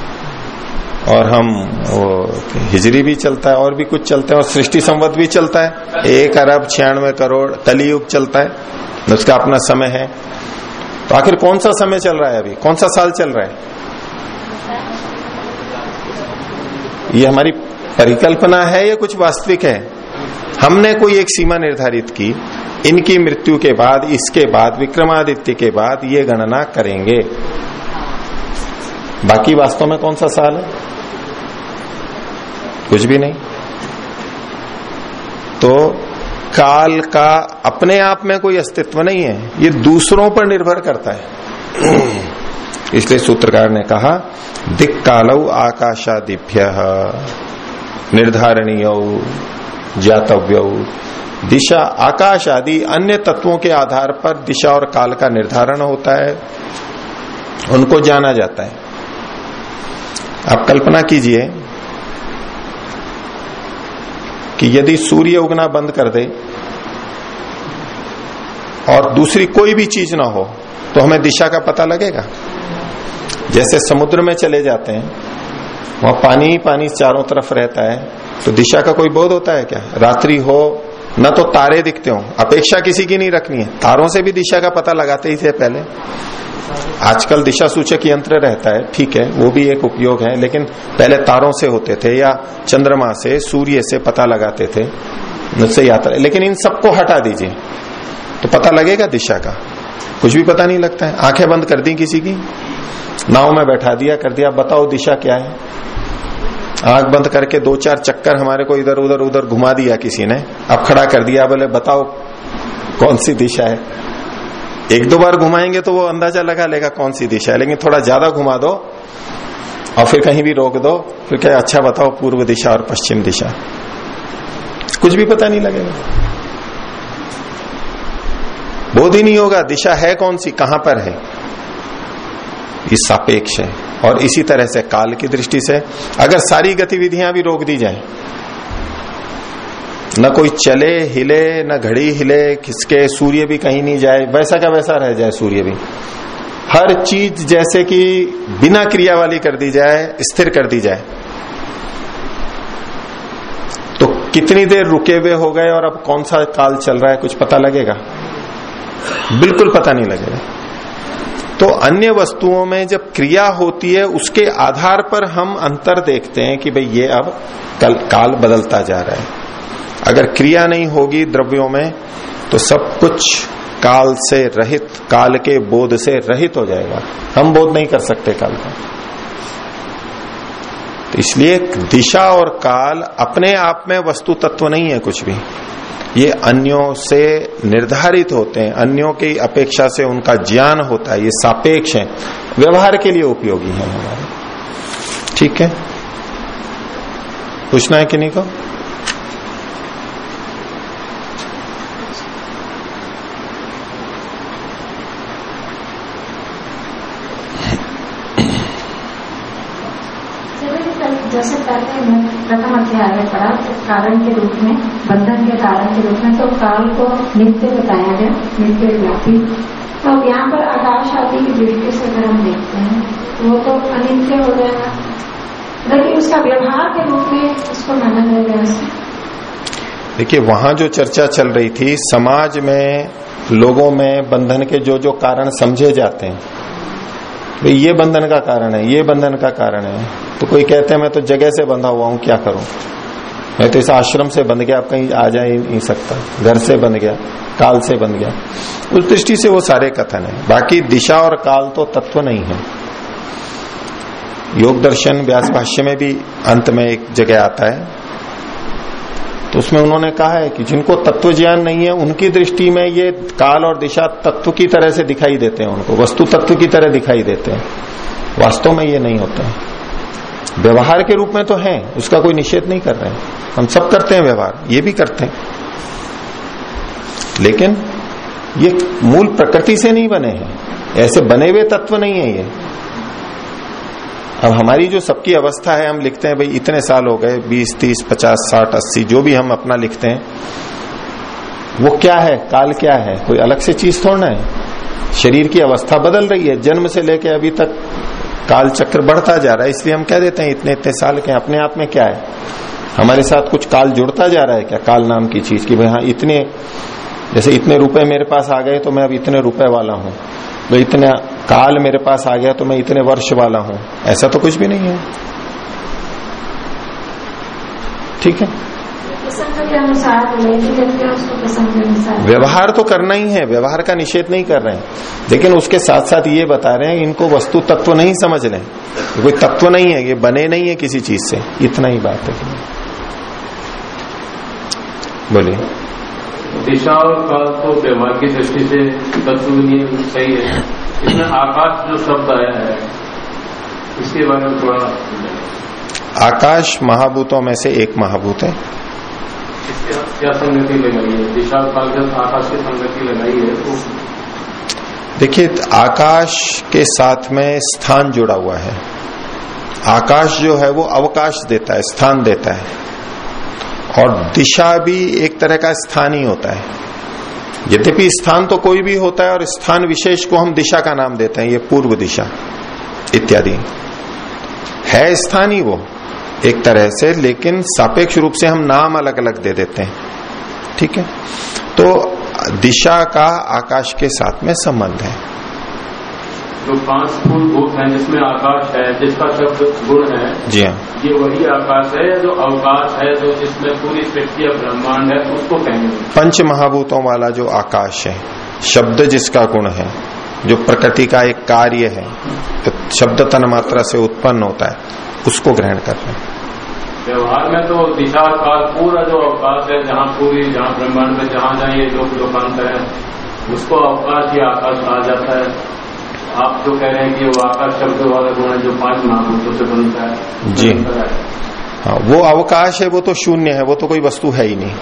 और हम वो हिजरी भी चलता है, और भी कुछ चलते हैं, और सृष्टि संवत भी चलता है। एक अरब छियानवे करोड़ कलियुग चलता है। उसका अपना समय है। तो आखिर कौन सा समय चल रहा है अभी? कौन सा साल चल रहा है? ये हमारी परिकल्पना है या कुछ वास्तविक है? हमने कोई एक सीमा निर्धारित की, इनकी मृत्यु के बाद, इसके बाद, विक्रमादित्य के बाद ये गणना करेंगे। बाकी वास्तव में कौन सा साल है? कुछ भी नहीं। तो काल का अपने आप में कोई अस्तित्व नहीं है, ये दूसरों पर निर्भर करता है। इसलिए सूत्रकार ने कहा दिक कालव आकाशादिभ्य, निर्धारणीय। जातव्य दिशा, आकाश आदि अन्य तत्वों के आधार पर दिशा और काल का निर्धारण होता है। उनको जाना जाता है। आप कल्पना कीजिए कि यदि सूर्य उगना बंद कर दे और दूसरी कोई भी चीज़ ना हो तो हमें दिशा का पता लगेगा। जैसे समुद्र में चले जाते हैं, वहाँ पानी ही पानी चारों तरफ़ रहता है। तो दिशा का कोई बोध होता है क्या? रात्रि हो, न तो तारे दिखते हो। अपेक्षा किसी की नहीं रखनी है। तारों से भी दिशा का पता लगाते ही थे पहले। आजकल दिशा सूचक यंत्र रहता है, ठीक है, वो भी एक उपयोग है, लेकिन पहले तारों से होते थे या चंद्रमा से, सूर्य से पता लगाते थे, मुझसे यात्रा। लेकिन इन सबको हटा दीजिए तो पता लगेगा दिशा का। कुछ भी पता नहीं लगता है। आँखें बंद कर दी किसी की। नाव में बैठा दिया, कर दिया, बताओ दिशा क्या है। आँख बंद करके दो चार चक्कर हमारे को इधर उधर उधर घुमा दिया किसी ने। अब खड़ा कर दिया, बोले, बताओ, कौन सी दिशा है? एक दो बार घुमाएँगे तो वो अंदाज़ा लगा लेगा कौन सी दिशा है, लेकिन थोड़ा ज़्यादा घुमा दो और फिर कहीं भी रोक दो, फिर क्या अच्छा बताओ, पूर्व दिशा और पश्चिम दिशा। कुछ भी पता नहीं लगेगा। बोध ही नहीं होगा, दिशा है कौन सी, कहाँ पर है। ये सापेक्ष है। और इसी तरह से काल की दृष्टि से अगर सारी गतिविधियाँ भी रोक दी जाए, न कोई चले हिले, न घड़ी हिले, किसके सूर्य भी कहीं नहीं जाए, वैसा का वैसा रह जाए सूर्य भी। हर चीज़ जैसे कि बिना क्रिया वाली कर दी जाए, स्थिर कर दी जाए। तो कितनी देर रुके हुए हो गए और अब कौन सा काल चल रहा है, कुछ पता लगेगा? बिल्कुल पता नहीं लगेगा। तो अन्य वस्तुओं में जब क्रिया होती है, उसके आधार पर हम अंतर देखते हैं कि भाई ये अब कल, काल बदलता जा रहा है। अगर क्रिया नहीं होगी द्रव्यों में तो सब कुछ काल से रहित, काल के बोध से रहित हो जाएगा। हम बोध नहीं कर सकते काल का। तो इसलिए दिशा और काल अपने आप में वस्तु तत्व नहीं है कुछ भी। ये अन्यों से निर्धारित होते हैं, अन्यों की अपेक्षा से उनका ज्ञान होता है, ये सापेक्ष है। व्यवहार के लिए उपयोगी है हमारे। ठीक है? पूछना है कि नहीं को जैसे पहले मैं प्रथम अध्याय में पढ़ा तो कारण के रूप में, बंधन के कारण के रूप में तो काल को नित्य बताया गया, नित्य व्यापी। तो अब यहाँ पर आकाश आदि की दृष्टि से अगर हम देखते हैं तो वो तो अनित्य हो जाएगा लेकिन उसका व्यवहार के रूप में उसको माना जाएगा देखिए, वहाँ जो चर्चा चल रही थी, समाज में, लोगों में बंधन के जो जो कारण समझे जाते हैं भाई ये बंधन का कारण है, ये बंधन का कारण है। तो कोई कहते हैं, मैं तो जगह से बंधा हुआ हूँ, क्या करूँ? मैं तो इस आश्रम से बंध गया, आप कहीं आ जा ही नहीं सकता। घर से बंध गया, काल से बंध गया। उस दृष्टि से वो सारे कथन है। बाकी दिशा और काल तो तत्व नहीं है। योग दर्शन, व्यास भाष्य में भी अंत में एक जगह आता है। तो उसमें उन्होंने कहा है कि जिनको तत्व ज्ञान नहीं है, उनकी दृष्टि में ये काल और दिशा तत्व की तरह से दिखाई देते हैं उनको। वस्तु तत्व की तरह दिखाई देते हैं। वास्तव में ये नहीं होता है। व्यवहार के रूप में तो है, उसका कोई निषेध नहीं कर रहे हैं। हम सब करते हैं व्यवहार, ये भी करते हैं। लेकिन ये मूल प्रकृति से नहीं बने हैं। ऐसे बने हुए तत्व नहीं है ये। अब हमारी जो सबकी अवस्था है, हम लिखते हैं, भाई, इतने साल हो गए, बीस, तीस, पचास, साठ, अस्सी, जो भी हम अपना लिखते हैं, वो क्या है, काल क्या है? कोई अलग से चीज़ थोड़ना है? शरीर की अवस्था बदल रही है, जन्म से लेके अभी तक काल चक्र बढ़ता जा रहा है, इसलिए हम कह देते हैं, इतने इतने साल के अपने आप में क्या है? हमारे साथ कुछ काल जुड़ता जा रहा है क्या, काल नाम की चीज़ की? भाई हाँ इतने, जैसे इतने रुपए मेरे पास आ गए तो मैं अब इतने रुपए वाला हूँ। तो इतना काल मेरे पास आ गया तो मैं इतने वर्ष वाला हूँ। ऐसा तो कुछ भी नहीं है। ठीक है? व्यवहार तो करना ही है व्यवहार का निषेध नहीं कर रहे हैं। लेकिन उसके साथ साथ ये बता रहे हैं इनको वस्तु तत्व नहीं समझ रहे। कोई तत्व नहीं है ये बने नहीं है किसी चीज़ से। इतना ही बात है। बोलिए। दिशा और काल तो व्यवहार की दृष्टि से तत्व नहीं सही है। इसमें आकाश जो शब्द आया है इसके बारे में थोड़ा आकाश महाभूतों में से एक महाभूत है। क्या संगति लगाई है? दिशा आकाश की संगति लगाई है तो देखिए, आकाश के साथ में स्थान जुड़ा हुआ है। आकाश जो है, वो अवकाश देता है, स्थान देता है। और दिशा भी एक तरह का स्थान ही होता है। यद्यपि स्थान तो कोई भी होता है, और स्थान विशेष को हम दिशा का नाम देते हैं, ये पूर्व दिशा, इत्यादि। है स्थान ही वो। एक तरह से लेकिन सापेक्ष रूप से हम नाम अलग अलग दे देते हैं। ठीक है? तो दिशा का आकाश के साथ में संबंध है। जो पाँच फूल भूत है जिसमें आकाश है जिसका शब्द गुण है जी हाँ। ये वही आकाश है या जो अवकाश है जो जिसमें पूरी सृष्टि या ब्रह्मांड है उसको कहेंगे? पंच महाभूतों वाला जो आकाश है शब्द जिसका गुण है जो प्रकृति का एक कार्य है तो शब्द तन मात्रा से उत्पन्न होता है। उसको ग्रहण कर रहे हैं व्यवहार में तो दिशा काल पूरा जो अवकाश है जहाँ पूरी जहाँ ब्रह्मांड में जहाँ जहाँ ये लोग लोकांतर है उसको अवकाश या आकाश कहा जाता है आप जो कह रहे हैं कि वो आकाश शब्द वाला गुण है जो पाँच महाभूतों से बनता है जी। है। वो अवकाश है वो तो शून्य है वो तो कोई वस्तु है ही नहीं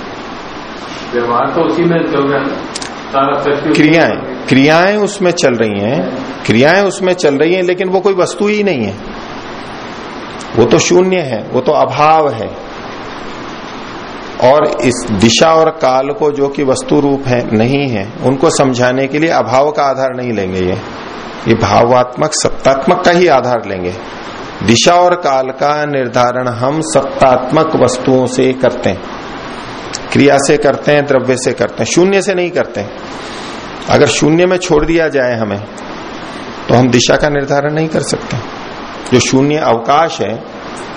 व्यवहार तो उसी में चल रहा है क्रियाएँ। क्रियाएँ उसमें चल रही हैं क्रियाएँ उसमें चल रही हैं लेकिन वो कोई वस्तु ही नहीं है वो तो शून्य है, वो तो अभाव है। और इस दिशा और काल को जो कि वस्तु रूप है, नहीं है, उनको समझाने के लिए अभाव का आधार नहीं लेंगे ये। ये भावात्मक, सत्तात्मक का ही आधार लेंगे। दिशा और काल का निर्धारण हम सत्तात्मक वस्तुओं से करते हैं। क्रिया से करते हैं, द्रव्य से करते हैं, शून्य से नहीं करते अगर शून्य में छोड़ दिया जाए हमें तो हम दिशा का निर्धारण नहीं कर सकते। जो शून्य अवकाश है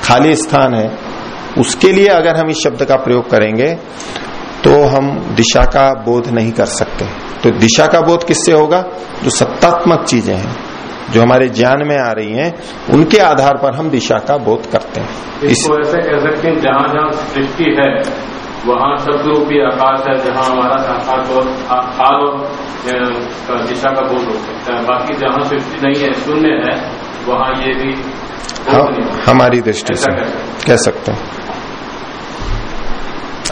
खाली स्थान है उसके लिए अगर हम इस शब्द का प्रयोग करेंगे तो हम दिशा का बोध नहीं कर सकते। तो दिशा का बोध किससे होगा? जो सत्तात्मक चीज़ें हैं जो हमारे ज्ञान में आ रही हैं उनके आधार पर हम दिशा का बोध करते हैं। इस इसको ऐसे कह सकते हैं जहाँ जहाँ सृष्टि है वहाँ शब्द रूपी आकाश है जहाँ हमारा और आ- और दिशा का बोध हो सकता है। बाकी जहाँ सृष्टि नहीं है शून्य है वहाँ ये भी हम, हमारी दृष्टि से कह सकते कह सकते हैं।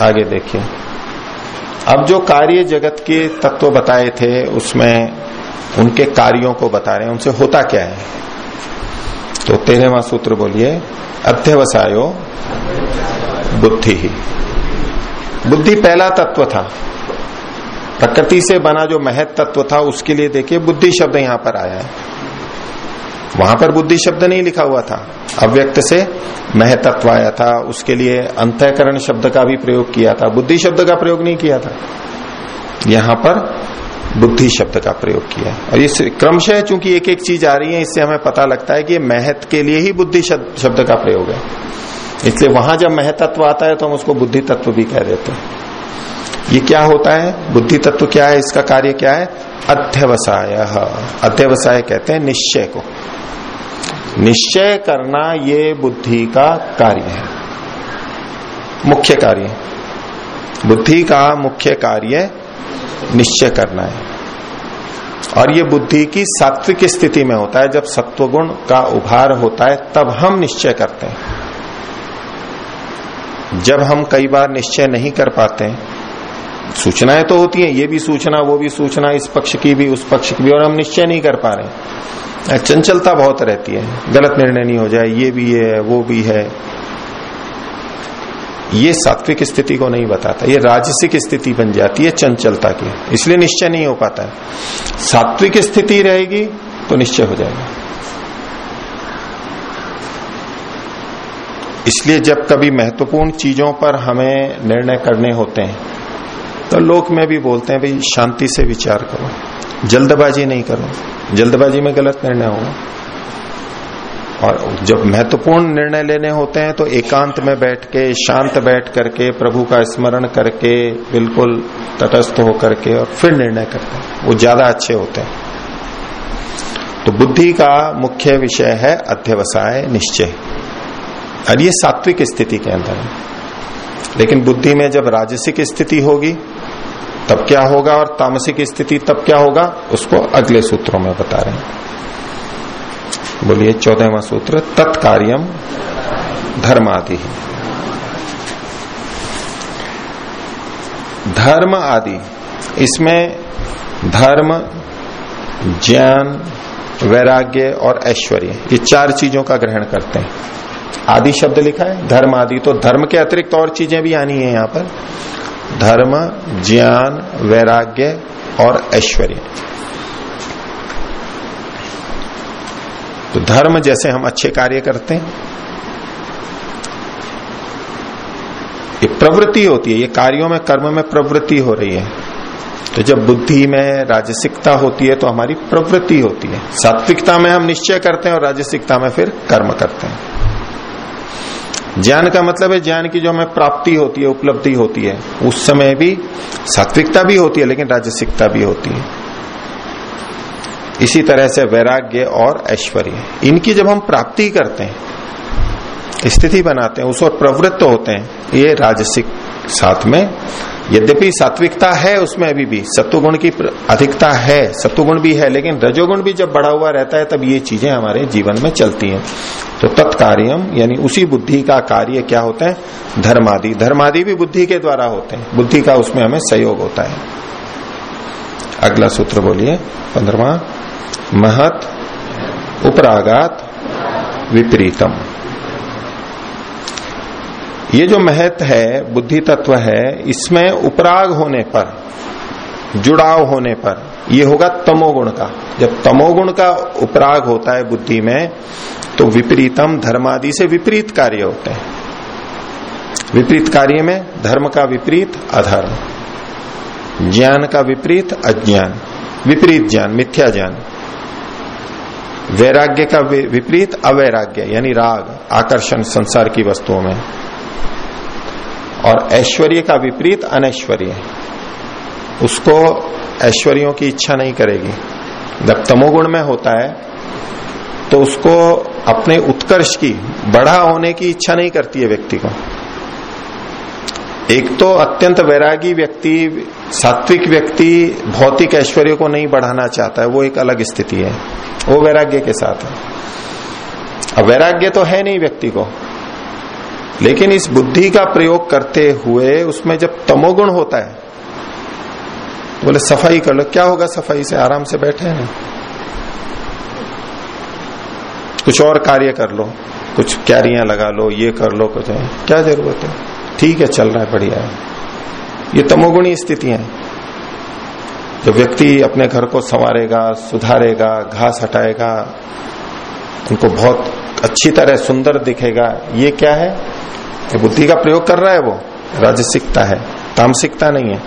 आगे देखिए। अब जो कार्य जगत के तत्व बताए थे उसमें उनके कार्यों को बता रहे हैं। उनसे होता क्या है? तो तेरहवा सूत्र बोलिए अध्यवसायो बुद्धि ही। बुद्धि पहला तत्व था। प्रकृति से बना जो महत तत्व था उसके लिए देखिए बुद्धि शब्द यहाँ पर आया है। वहाँ पर बुद्धि शब्द नहीं लिखा हुआ था। अव्यक्त से महतत्व आया था, उसके लिए अंतःकरण शब्द का भी प्रयोग किया था। बुद्धि शब्द का प्रयोग नहीं किया था। यहाँ पर बुद्धि शब्द का प्रयोग किया। और इस क्रमशः चूँकि एक एक चीज़ आ रही है, इससे हमें पता लगता है कि महत के लिए ही बुद्धि शब्द शब्द का प्रयोग है। इसलिए वहाँ जब महतत्व आता है तो हम उसको बुद्धि तत्व भी कह देते हैं। ये क्या होता है? बुद्धि तत्व क्या है? इसका कार्य क्या है? अध्यवसाय। अध्यवसाय कहते हैं निश्चय को। निश्चय करना ये बुद्धि का कार्य है। मुख्य कार्य। बुद्धि का मुख्य कार्य निश्चय करना है। और ये बुद्धि की सात्विक स्थिति में होता है। जब सत्वगुण का उभार होता है, तब हम निश्चय करते हैं। जब हम कई बार निश्चय नहीं कर पाते सूचनाएँ तो होती हैं, ये भी सूचना, वो भी सूचना, इस पक्ष की भी, उस पक्ष की भी, और हम निश्चय नहीं कर पा रहे चंचलता बहुत रहती है, गलत निर्णय नहीं हो जाए, ये भी है, वो भी है। ये सात्विक स्थिति को नहीं बताता, ये राजसिक स्थिति बन जाती है चंचलता की, इसलिए निश्चय नहीं हो पाता है। सात्विक स्थिति रहेगी तो निश्चय हो जाएगा। इसलिए जब कभी महत्वपूर्ण चीज़ों पर हमें निर्णय करने होते हैं तो लोक में भी बोलते हैं, भाई, शांति से विचार करो। जल्दबाजी नहीं करो। जल्दबाजी में गलत निर्णय होगा। और जब महत्वपूर्ण निर्णय लेने होते हैं तो एकांत में बैठ के, शांत बैठ करके, प्रभु का स्मरण करके, बिल्कुल तटस्थ होकर के और फिर निर्णय करते हैं। वो ज़्यादा अच्छे होते हैं। तो बुद्धि का मुख्य विषय है अध्यवसाय निश्चय। और ये सात्विक स्थिति के अंदर है। लेकिन बुद्धि में जब राजसिक स्थिति होगी, तब क्या होगा और तामसिक स्थिति तब क्या होगा, उसको अगले सूत्रों में बता रहे हैं। बोलिए, चौदहवा सूत्र, तत्कार्यम धर्म आदि धर्म आदि, इसमें धर्म, ज्ञान, वैराग्य और ऐश्वर्य, ये चार चीज़ों का ग्रहण करते हैं। आदि शब्द लिखा है, धर्म आदि। तो धर्म के अतिरिक्त और चीज़ें भी आनी है यहाँ पर। धर्म, ज्ञान, वैराग्य और ऐश्वर्य। तो धर्म जैसे हम अच्छे कार्य करते हैं, ये प्रवृत्ति होती है, ये कार्यों में, कर्म में प्रवृत्ति हो रही है। तो जब बुद्धि में राजसिकता होती है तो हमारी प्रवृत्ति होती है। सात्विकता में हम निश्चय करते हैं और राजसिकता में फिर कर्म करते हैं। ज्ञान का मतलब है ज्ञान की जो हमें प्राप्ति होती है, उपलब्धि होती है। उस समय भी सात्विकता भी होती है, लेकिन राजसिकता भी होती है। इसी तरह से वैराग्य और ऐश्वर्य। इनकी जब हम प्राप्ति करते हैं, स्थिति बनाते हैं, उस और प्रवृत्त होते हैं, ये राजसिक साथ में यद्यपि सात्विकता है, उसमें अभी भी सत्वगुण की अधिकता है, सत्वगुण भी है, लेकिन रजोगुण भी जब बढ़ा हुआ रहता है, तब ये चीज़ें हमारे जीवन में चलती हैं। तो तत्कार्यम, यानी उसी बुद्धि का कार्य क्या होता है? धर्मादि। धर्मादि भी बुद्धि के द्वारा होते हैं। बुद्धि का उसमें हमें सहयोग होता है। अगला सूत्र बोलिए। पंद्रवा महत, उपरागात, विपरीतम। ये जो महत्व है बुद्धि तत्व है, इसमें उपराग होने पर, जुड़ाव होने पर, ये होगा तमोगुण का। जब तमोगुण का उपराग होता है बुद्धि में तो विपरीतम धर्मादि से विपरीत कार्य होते हैं। विपरीत कार्य में धर्म का विपरीत, अधर्म। ज्ञान का विपरीत, अज्ञान। विपरीत ज्ञान, मिथ्या ज्ञान। वैराग्य का विपरीत, अवैराग्य, यानी राग, आकर्षण संसार की वस्तुओं में। और ऐश्वर्य का विपरीत अनैश्वर्य उसको ऐश्वर्यों की इच्छा नहीं करेगी। जब तमोगुण में होता है तो उसको अपने उत्कर्ष की, बड़ा होने की इच्छा नहीं करती है व्यक्ति को। एक तो अत्यंत वैरागी व्यक्ति, सात्विक व्यक्ति भौतिक ऐश्वर्य को नहीं बढ़ाना चाहता है, वो एक अलग स्थिति है। वो वैराग्य के साथ है। अब वैराग्य तो है नहीं व्यक्ति को। लेकिन इस बुद्धि का प्रयोग करते हुए उसमें जब तमोगुण होता है तो बोले, सफ़ाई कर लो। क्या होगा सफ़ाई से? आराम से बैठे हैं। कुछ और कार्य कर लो। कुछ क्यारियाँ लगा लो, ये कर लो, कुछ है क्या ज़रूरत है? ठीक है, चल रहा है, बढ़िया है। ये तमोगुणी स्थितियाँ जब व्यक्ति अपने घर को संवारेगा, सुधारेगा, घास हटाएगा, उनको बहुत अच्छी तरह सुंदर दिखेगा। ये क्या है? ये बुद्धि का प्रयोग कर रहा है वो। राजसिकता है। तामसिकता नहीं है।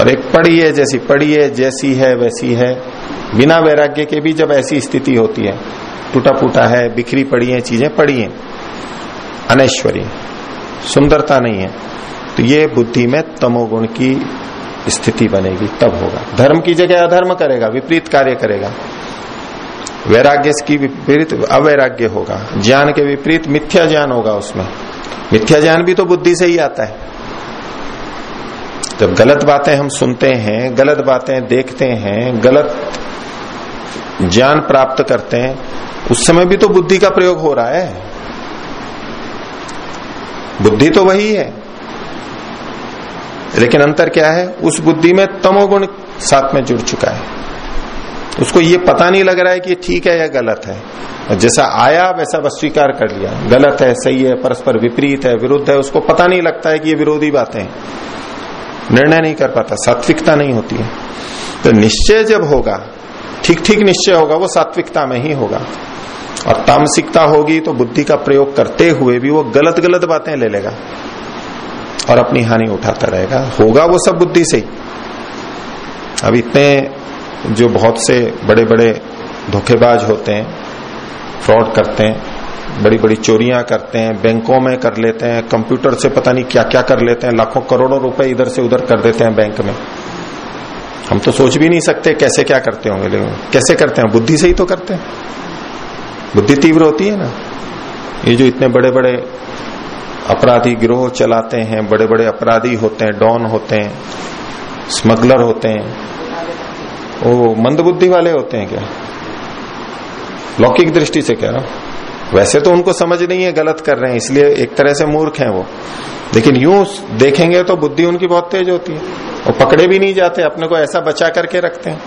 और एक पड़ी है जैसी, पड़ी है जैसी है वैसी है। बिना वैराग्य के भी जब ऐसी स्थिति होती है टूटा फूटा है, बिखरी पड़ी है, चीज़ें पड़ी हैं। अनैश्वरी। सुंदरता नहीं है। तो ये बुद्धि में तमोगुण की स्थिति बनेगी, तब होगा। धर्म की जगह अधर्म करेगा, विपरीत कार्य करेगा। वैराग्य की विपरीत अवैराग्य होगा। ज्ञान के विपरीत मिथ्या ज्ञान होगा उसमें। मिथ्या ज्ञान भी तो बुद्धि से ही आता है। जब गलत बातें हम सुनते हैं, गलत बातें देखते हैं, गलत ज्ञान प्राप्त करते हैं, उस समय भी तो बुद्धि का प्रयोग हो रहा है। बुद्धि तो वही है। लेकिन अंतर क्या है? उस बुद्धि में तमोगुण साथ में जुड़ चुका है। उसको ये पता नहीं लग रहा है कि ठीक है या गलत है। जैसा आया, वैसा बस स्वीकार कर लिया। गलत है, सही है, परस्पर विपरीत है, विरुद्ध है, उसको पता नहीं लगता है कि ये विरोधी बातें निर्णय नहीं कर पाता, सात्विकता नहीं होती है। तो निश्चय जब होगा ठीक ठीक निश्चय होगा, वो सात्विकता में ही होगा। और तामसिकता होगी तो बुद्धि का प्रयोग करते हुए भी वो गलत गलत बातें ले लेगा। और अपनी हानि उठाता रहेगा। होगा वो सब बुद्धि से ही। अब इतने जो बहुत से बड़े बड़े धोखेबाज होते हैं, फ्रॉड करते हैं बड़ी बड़ी चोरियाँ करते हैं, बैंकों में कर लेते हैं, कंप्यूटर से पता नहीं क्या क्या कर लेते हैं, लाखों करोड़ों रुपए इधर से उधर कर देते हैं बैंक में। हम तो सोच भी नहीं सकते कैसे क्या करते होंगे, लेकिन कैसे करते हैं? बुद्धि से ही तो करते हैं। बुद्धि तीव्र होती है ना। ये जो इतने बड़े बड़े अपराधी गिरोह चलाते हैं बड़े बड़े अपराधी होते हैं, डॉन होते हैं, स्मगलर होते हैं वो मंदबुद्धि वाले होते हैं क्या? लौकिक दृष्टि से कह रहा हूँ वैसे तो उनको समझ नहीं है, गलत कर रहे हैं, इसलिए एक तरह से मूर्ख हैं वो। लेकिन यूँ देखेंगे तो बुद्धि उनकी बहुत तेज होती है। वो पकड़े भी नहीं जाते, अपने को ऐसा बचा करके रखते हैं।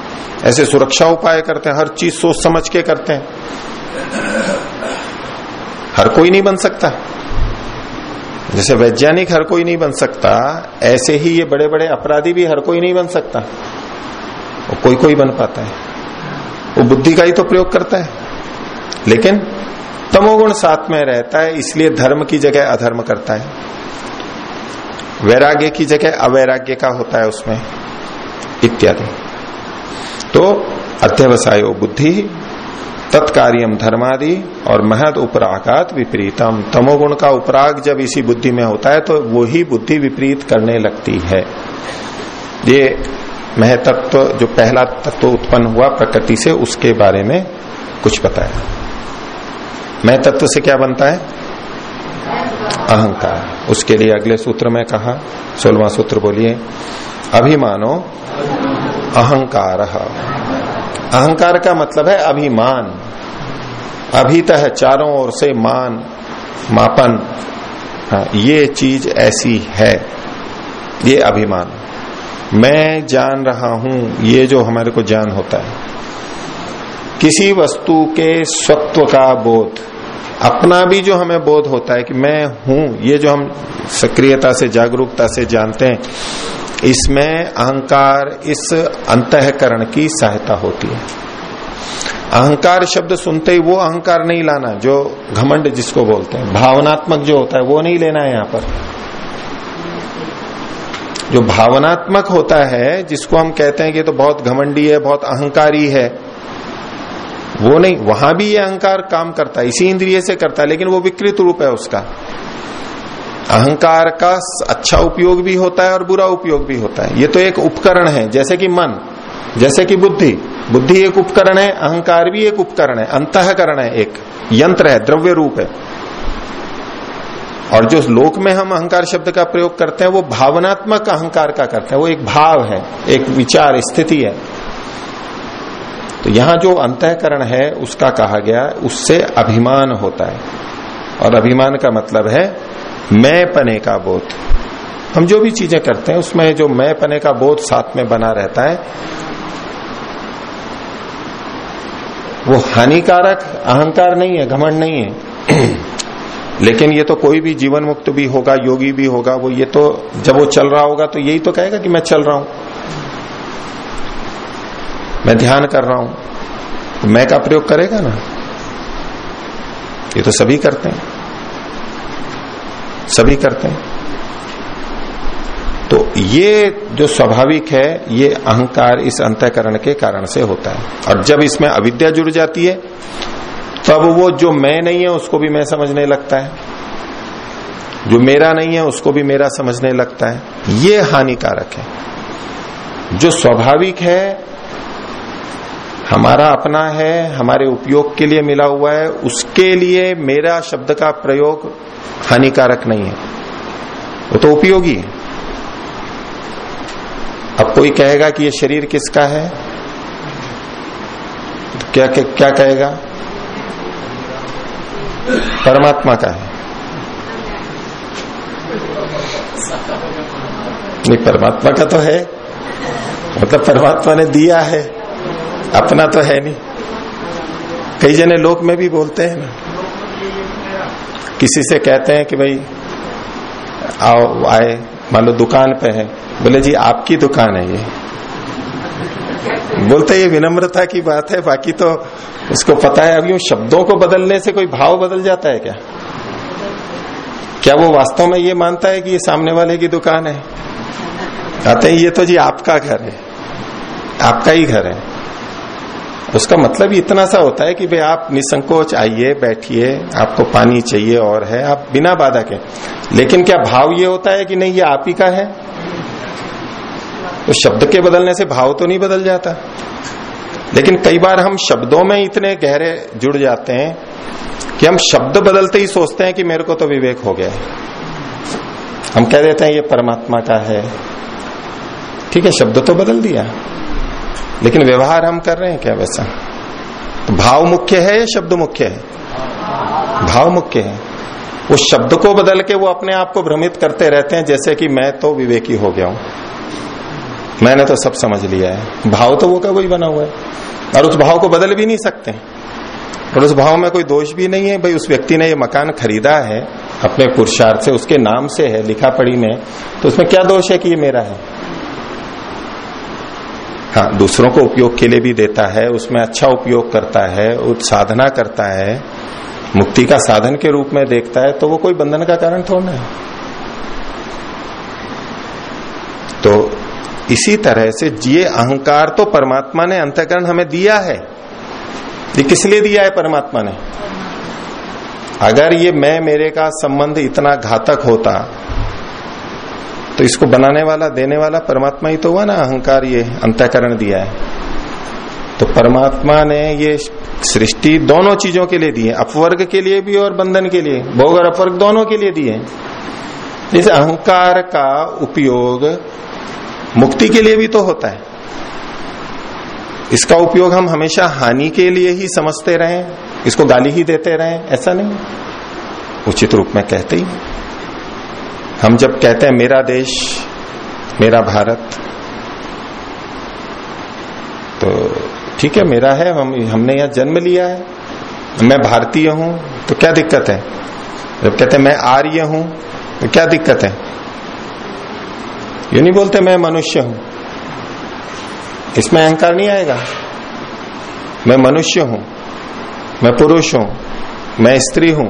ऐसे सुरक्षा उपाय करते हैं, हर चीज़ सोच समझ के करते हैं। हर कोई नहीं बन सकता। जैसे वैज्ञानिक हर कोई नहीं बन सकता, ऐसे ही ये बड़े बड़े अपराधी भी हर कोई नहीं बन सकता। वो कोई कोई बन पाता है। वो बुद्धि का ही तो प्रयोग करता है। लेकिन तमोगुण साथ में रहता है, इसलिए धर्म की जगह अधर्म करता है। वैराग्य की जगह अवैराग्य का होता है उसमें, इत्यादि। तो अध्यवसायो बुद्धि, तत्कार्यम धर्मादि और महद उपरागात विपरीतम। तमोगुण का उपराग जब इसी बुद्धि में होता है तो वो ही बुद्धि विपरीत करने लगती है। ये महतत्व जो पहला तत्व उत्पन्न हुआ प्रकृति से उसके बारे में कुछ बताया। मह तत्व से क्या बनता है? अहंकार। उसके लिए अगले सूत्र में कहा सोलवा सूत्र बोलिए अभिमानो अहंकार। अहंकार का मतलब है अभिमान। अभित चारों ओर से मान मापन। हाँ, ये चीज़ ऐसी है ये अभिमान। मैं जान रहा हूँ, ये जो हमारे को ज्ञान होता है। किसी वस्तु के स्वत्व का बोध, अपना भी जो हमें बोध होता है कि मैं हूँ, ये जो हम सक्रियता से, जागरूकता से जानते हैं, इसमें अहंकार इस अंतकरण की सहायता होती है। अहंकार शब्द सुनते ही वो अहंकार नहीं लाना, जो घमंड जिसको बोलते हैं, भावनात्मक जो होता है, वो नहीं लेना है यहाँ पर। जो भावनात्मक होता है, जिसको हम कहते हैं कि तो बहुत घमंडी है, बहुत अहंकारी है, वो नहीं, वहाँ भी ये अहंकार काम करता है, इसी इंद्रिय से करता है, लेकिन वो विकृत रूप है उसका। अहंकार का अच्छा उपयोग भी होता है और बुरा उपयोग भी होता है। ये तो एक उपकरण है, जैसे कि मन, जैसे कि बुद्धि। बुद्धि एक उपकरण है, अहंकार भी एक उपकरण है, अंतकरण है एक, यंत्र है, द्रव्य रूप है। और जो लोक में हम अहंकार शब्द का प्रयोग करते हैं, वो भावनात्मक अहंकार का करते हैं। वो एक भाव है, एक विचार, स्थिति है। तो यहाँ जो अंतकरण है, उसका कहा गया, उससे अभिमान होता है। और अभिमान का मतलब है, मैं पने का बोध। हम जो भी चीज़ें करते हैं, उसमें जो मैं पने का बोध साथ में बना रहता है, वो हानिकारक, अहंकार नहीं है, घमंड नहीं है। लेकिन ये तो कोई भी जीवन मुक्त भी होगा, योगी भी होगा, वो ये तो जब वो चल रहा होगा तो यही तो कहेगा कि मैं चल रहा हूँ। मैं ध्यान कर रहा हूँ। तो मैं का प्रयोग करेगा ना? ये तो सभी करते हैं। सभी करते हैं। तो ये जो स्वाभाविक है, ये अहंकार इस अंतकरण के कारण से होता है। और जब इसमें अविद्या जुड़ जाती है तब वो जो मैं नहीं है उसको भी मैं समझने लगता है। जो मेरा नहीं है उसको भी मेरा समझने लगता है। ये हानिकारक है। जो स्वाभाविक है हमारा अपना है हमारे उपयोग के लिए मिला हुआ है उसके लिए मेरा शब्द का प्रयोग हानिकारक नहीं है। वो तो उपयोगी है। अब कोई कहेगा कि ये शरीर किसका है? तो क्या क्या, क्या कहेगा? परमात्मा का है। नहीं, परमात्मा का तो है। मतलब परमात्मा ने दिया है। अपना तो है नहीं। कई जने लोक में भी बोलते हैं ना। किसी से कहते हैं कि भाई, आओ, आए। मान लो दुकान पे है। बोले, जी, आपकी दुकान है ये। बोलते ये विनम्रता की बात है, बाकी तो उसको पता है, अब यूँ शब्दों को बदलने से कोई भाव बदल जाता है क्या? क्या वो वास्तव में ये मानता है कि ये सामने वाले की दुकान है? कहते हैं, ये तो जी आपका घर है, आपका ही घर है। उसका मतलब इतना सा होता है कि भाई आप निसंकोच, आइए, बैठिए, आपको पानी चाहिए और है, आप बिना बाधा के। लेकिन क्या भाव ये होता है कि नहीं, ये आप ही का है? तो शब्द के बदलने से भाव तो नहीं बदल जाता। लेकिन कई बार हम शब्दों में इतने गहरे जुड़ जाते हैं कि हम शब्द बदलते ही सोचते हैं कि मेरे को तो विवेक हो गया है। हम कह देते हैं, ये परमात्मा का है। ठीक है, शब्द तो बदल दिया। लेकिन व्यवहार हम कर रहे हैं क्या वैसा? तो भाव मुख्य है या शब्द मुख्य है? भाव मुख्य है। उस शब्द को बदल के वो अपने आप को भ्रमित करते रहते हैं, जैसे कि मैं तो विवेकी हो गया हूँ। मैंने तो सब समझ लिया है। भाव तो वो का वही बना हुआ है। और उस भाव को बदल भी नहीं सकते। और उस भाव में कोई दोष भी नहीं है। भाई, उस व्यक्ति ने ये मकान खरीदा है, अपने पुरुषार्थ से, उसके नाम से है, लिखा पढ़ी में तो उसमें क्या दोष है कि ये मेरा है? हाँ दूसरों को उपयोग के लिए भी देता है, उसमें अच्छा उपयोग करता है साधना करता है, मुक्ति का साधन के रूप में देखता है तो वो कोई बंधन का कारण थोड़ा है। तो इसी तरह से ये अहंकार तो परमात्मा ने अंतकरण हमें दिया है। ये किस लिए दिया है परमात्मा ने? अगर ये मैं मेरे का संबंध इतना घातक होता तो इसको बनाने वाला, देने वाला परमात्मा ही तो हुआ ना, अहंकार ये अंतकरण दिया है। तो परमात्मा ने ये सृष्टि दोनों चीज़ों के लिए दी है, अपवर्ग के लिए भी और बंधन के लिए। भोग और अपवर्ग दोनों के लिए दिए जैसे अहंकार का उपयोग मुक्ति के लिए भी तो होता है। इसका उपयोग हम हमेशा हानि के लिए ही समझते रहे, इसको गाली ही देते रहे, ऐसा नहीं। उचित रूप में कहते ही। हम जब कहते हैं, मेरा देश, मेरा भारत तो ठीक है, मेरा है, हम, हमने यहाँ जन्म लिया है। मैं भारतीय हूँ तो क्या दिक्कत है? जब कहते हैं, मैं आर्य हूँ तो क्या दिक्कत है? यू नहीं बोलते मैं मनुष्य हूँ। इसमें अहंकार नहीं आएगा। मैं मनुष्य हूँ मैं पुरुष हूँ मैं स्त्री हूँ।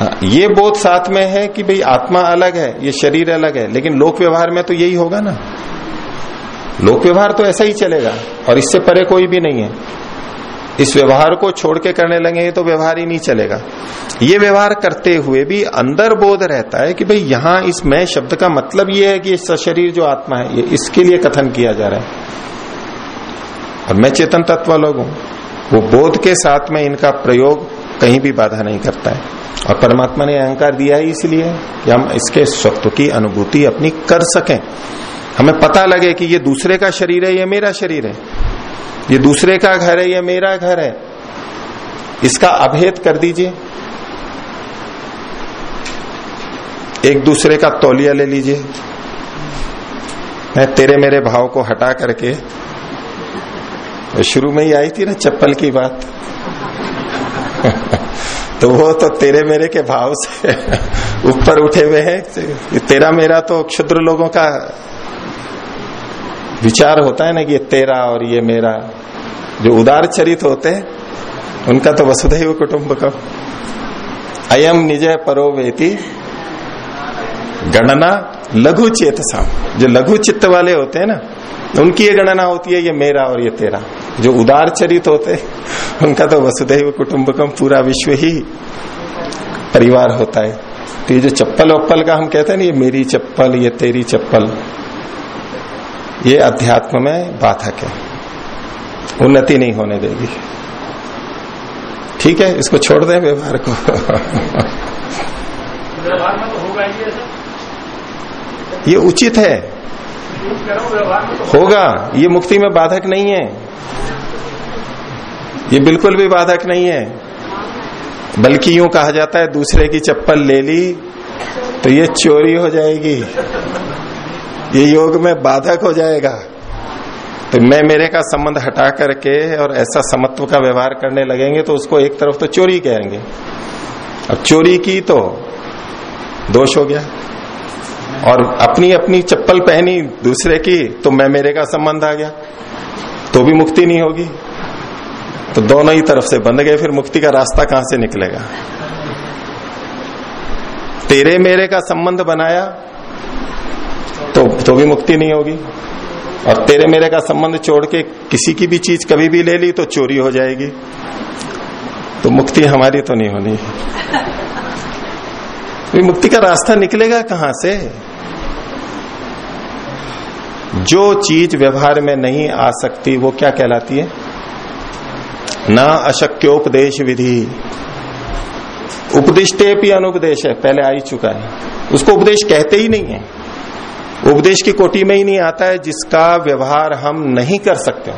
हाँ, ये बोध साथ में है कि भाई आत्मा अलग है ये शरीर अलग है लेकिन लोक व्यवहार में तो यही होगा ना। लोक व्यवहार तो ऐसा ही चलेगा और इससे परे कोई भी नहीं है। इस व्यवहार को छोड़ के करने लगे तो व्यवहार ही नहीं चलेगा। ये व्यवहार करते हुए भी अंदर बोध रहता है कि भाई यहाँ इस मैं शब्द का मतलब ये है कि इस शरीर जो आत्मा है, ये इसके लिए कथन किया जा रहा है। और मैं चेतन तत्व लोग हूँ। वो बोध के साथ में इनका प्रयोग कहीं भी बाधा नहीं करता है। और परमात्मा ने अहंकार दिया ही इसलिए कि हम इसके स्वत्व की अनुभूति अपनी कर सकें। हमें पता लगे कि ये दूसरे का शरीर है, ये मेरा शरीर है। ये दूसरे का घर है, ये मेरा घर है। इसका अभेद कर दीजिए। एक दूसरे का तौलिया ले लीजिए। मैं तेरे मेरे भाव को हटा करके शुरू में ही आई थी ना चप्पल की बात। तो वो तो तेरे मेरे के भाव से ऊपर उठे हुए हैं। तेरा मेरा तो क्षुद्र लोगों का विचार होता है ना कि ये तेरा और ये मेरा, जो उदार चरित होते हैं, उनका तो वसुधैव कुटुंब का अयम निजय परो वेती, गणना लघु चेत जो लघु चित्त वाले होते हैं ना उनकी ये गणना होती है, ये मेरा और ये तेरा। जो उदार चरित होते उनका तो वसुधैव कुटुंबकम पूरा विश्व ही परिवार होता है। तो ये जो चप्पल वप्पल का हम कहते हैं ना, ये मेरी चप्पल, ये तेरी चप्पल। ये अध्यात्म में बाधक है। उन्नति नहीं होने देगी। ठीक है इसको छोड़ दें व्यवहार को। व्यवहार में तो होगा ये उचित है। होगा। ये मुक्ति में बाधक नहीं है। ये बिल्कुल भी बाधक नहीं है। बल्कि यूँ कहा जाता है दूसरे की चप्पल ले ली तो ये चोरी हो जाएगी। ये योग में बाधक हो जाएगा। तो मैं मेरे का संबंध हटा करके और ऐसा समत्व का व्यवहार करने लगेंगे तो उसको एक तरफ़ तो चोरी कहेंगे। अब चोरी की तो दोष हो गया। और अपनी अपनी चप्पल पहनी दूसरे की तो मैं मेरे का संबंध आ गया। तो भी मुक्ति नहीं होगी। तो दोनों ही तरफ़ से बंद गए, फिर मुक्ति का रास्ता कहाँ से निकलेगा? तेरे मेरे का संबंध बनाया तो तो भी मुक्ति नहीं होगी। और तेरे मेरे का संबंध छोड़ के किसी की भी चीज़ कभी भी ले ली तो चोरी हो जाएगी। तो मुक्ति हमारी तो नहीं होनी। है तो मुक्ति का रास्ता निकलेगा कहाँ से? जो चीज़ व्यवहार में नहीं आ सकती वो क्या कहलाती है? ना अशक्योपदेश विधि। उपदिष्टे भी अनुपदेश है पहले आ ही चुका है। उसको उपदेश कहते ही नहीं है। उपदेश की कोटि में ही नहीं आता है, जिसका व्यवहार हम नहीं कर सकते।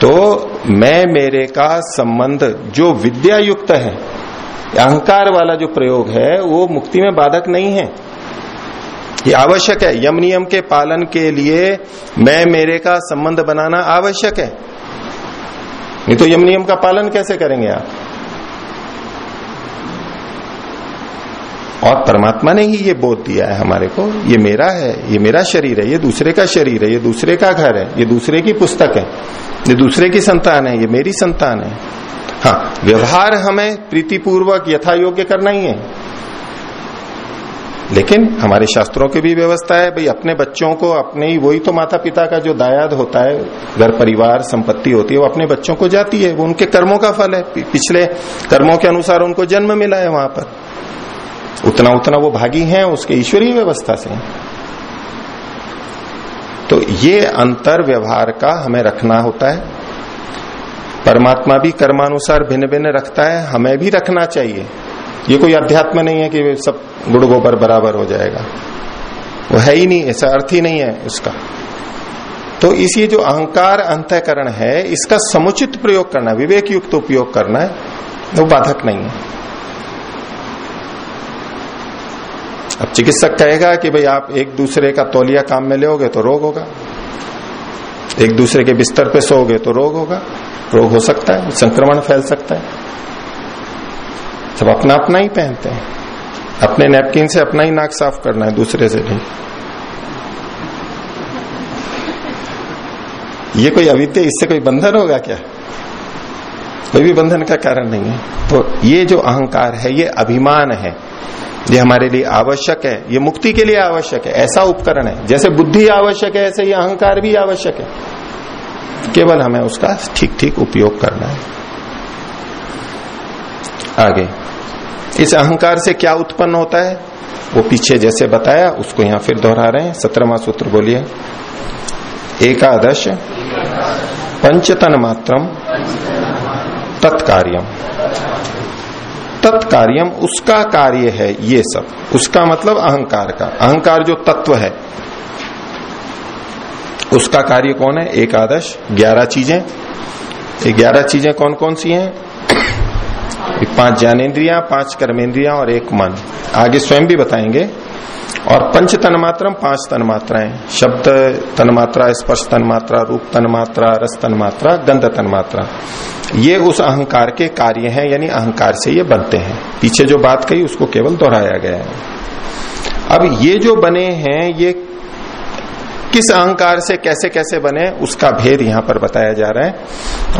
तो मैं, मेरे का संबंध जो विद्या युक्त है, अहंकार वाला जो प्रयोग है, वो मुक्ति में बाधक नहीं है। ये आवश्यक है। यम नियम के पालन के लिए मैं, मेरे का संबंध बनाना आवश्यक है। नहीं तो यम नियम का पालन कैसे करेंगे आप? और परमात्मा ने ही ये बोध दिया है हमारे को। ये मेरा है, ये मेरा शरीर है, ये दूसरे का शरीर है, ये दूसरे का घर है, ये दूसरे की पुस्तक है, ये दूसरे की संतान है, ये मेरी संतान है। हाँ व्यवहार हमें प्रीतिपूर्वक यथा योग्य करना ही है। लेकिन हमारे शास्त्रों की भी व्यवस्था है, भाई अपने बच्चों को, अपने ही, वही तो माता पिता का जो दायाद होता है, घर, परिवार, संपत्ति होती है, वो अपने बच्चों को जाती है, वो उनके कर्मों का फल है। पिछले कर्मों के अनुसार उनको जन्म मिला है वहाँ पर। उतना उतना वो भागी हैं, उसके ईश्वरीय व्यवस्था से। तो ये अंतर व्यवहार का हमें रखना होता है। परमात्मा भी कर्मानुसार भिन्न भिन्न रखता है, हमें भी रखना चाहिए। ये कोई अध्यात्म नहीं है कि सब गुड़ गोबर बराबर हो जाएगा। वो है ही नहीं, ऐसा अर्थ ही नहीं है उसका। तो इस जो अहंकार अंतकरण है, इसका समुचित प्रयोग करना विवेक युक्त उपयोग करना है वो बाधक नहीं है। अब चिकित्सक कहेगा कि भाई आप एक दूसरे का तौलिया काम में लोगे तो रोग होगा। एक दूसरे के बिस्तर पे सोओगे तो रोग होगा। रोग हो सकता है, संक्रमण फैल सकता है। सब अपना अपना ही पहनते हैं। अपने नैपकिन से अपना ही नाक साफ़ करना है, दूसरे से नहीं। ये कोई अविद्या, इससे कोई बंधन होगा क्या? कोई भी बंधन का कारण नहीं है। तो ये जो अहंकार है, ये अभिमान है ये हमारे लिए आवश्यक है, ये मुक्ति के लिए आवश्यक है, ऐसा उपकरण है। जैसे बुद्धि आवश्यक है, ऐसे ये अहंकार भी आवश्यक है। केवल हमें उसका ठीक ठीक उपयोग करना है। आगे, इस अहंकार से क्या उत्पन्न होता है? वो पीछे जैसे बताया, उसको यहाँ फिर दोहरा रहे हैं। सत्रहवा सूत्र बोलिए। एकादश। पंचतन मात्रम। तत्कार्यम। तत्कार्यम, उसका कार्य है ये सब। उसका मतलब अहंकार का। अहंकार जो तत्व है, उसका कार्य कौन है? एक आदर्श, ग्यारह चीज़ें। ये ग्यारह चीज़ें कौन कौन सी हैं? पाँच ज्ञानेन्द्रिया, पाँच कर्मेंद्रिया और एक मन। आगे स्वयं भी बताएँगे। और पंच तन मात्र पाँच तन मात्राएँ शब्द तन मात्रा स्पर्श तन मात्रा रूप तन मात्रा रस तन मात्रा गंध तन मात्रा ये उस अहंकार के कार्य हैं, यानी अहंकार से ये बनते हैं। पीछे जो बात कही, उसको केवल दोहराया गया है। अब ये जो बने हैं, ये किस अहंकार से कैसे कैसे बने, उसका भेद यहाँ पर बताया जा रहा है।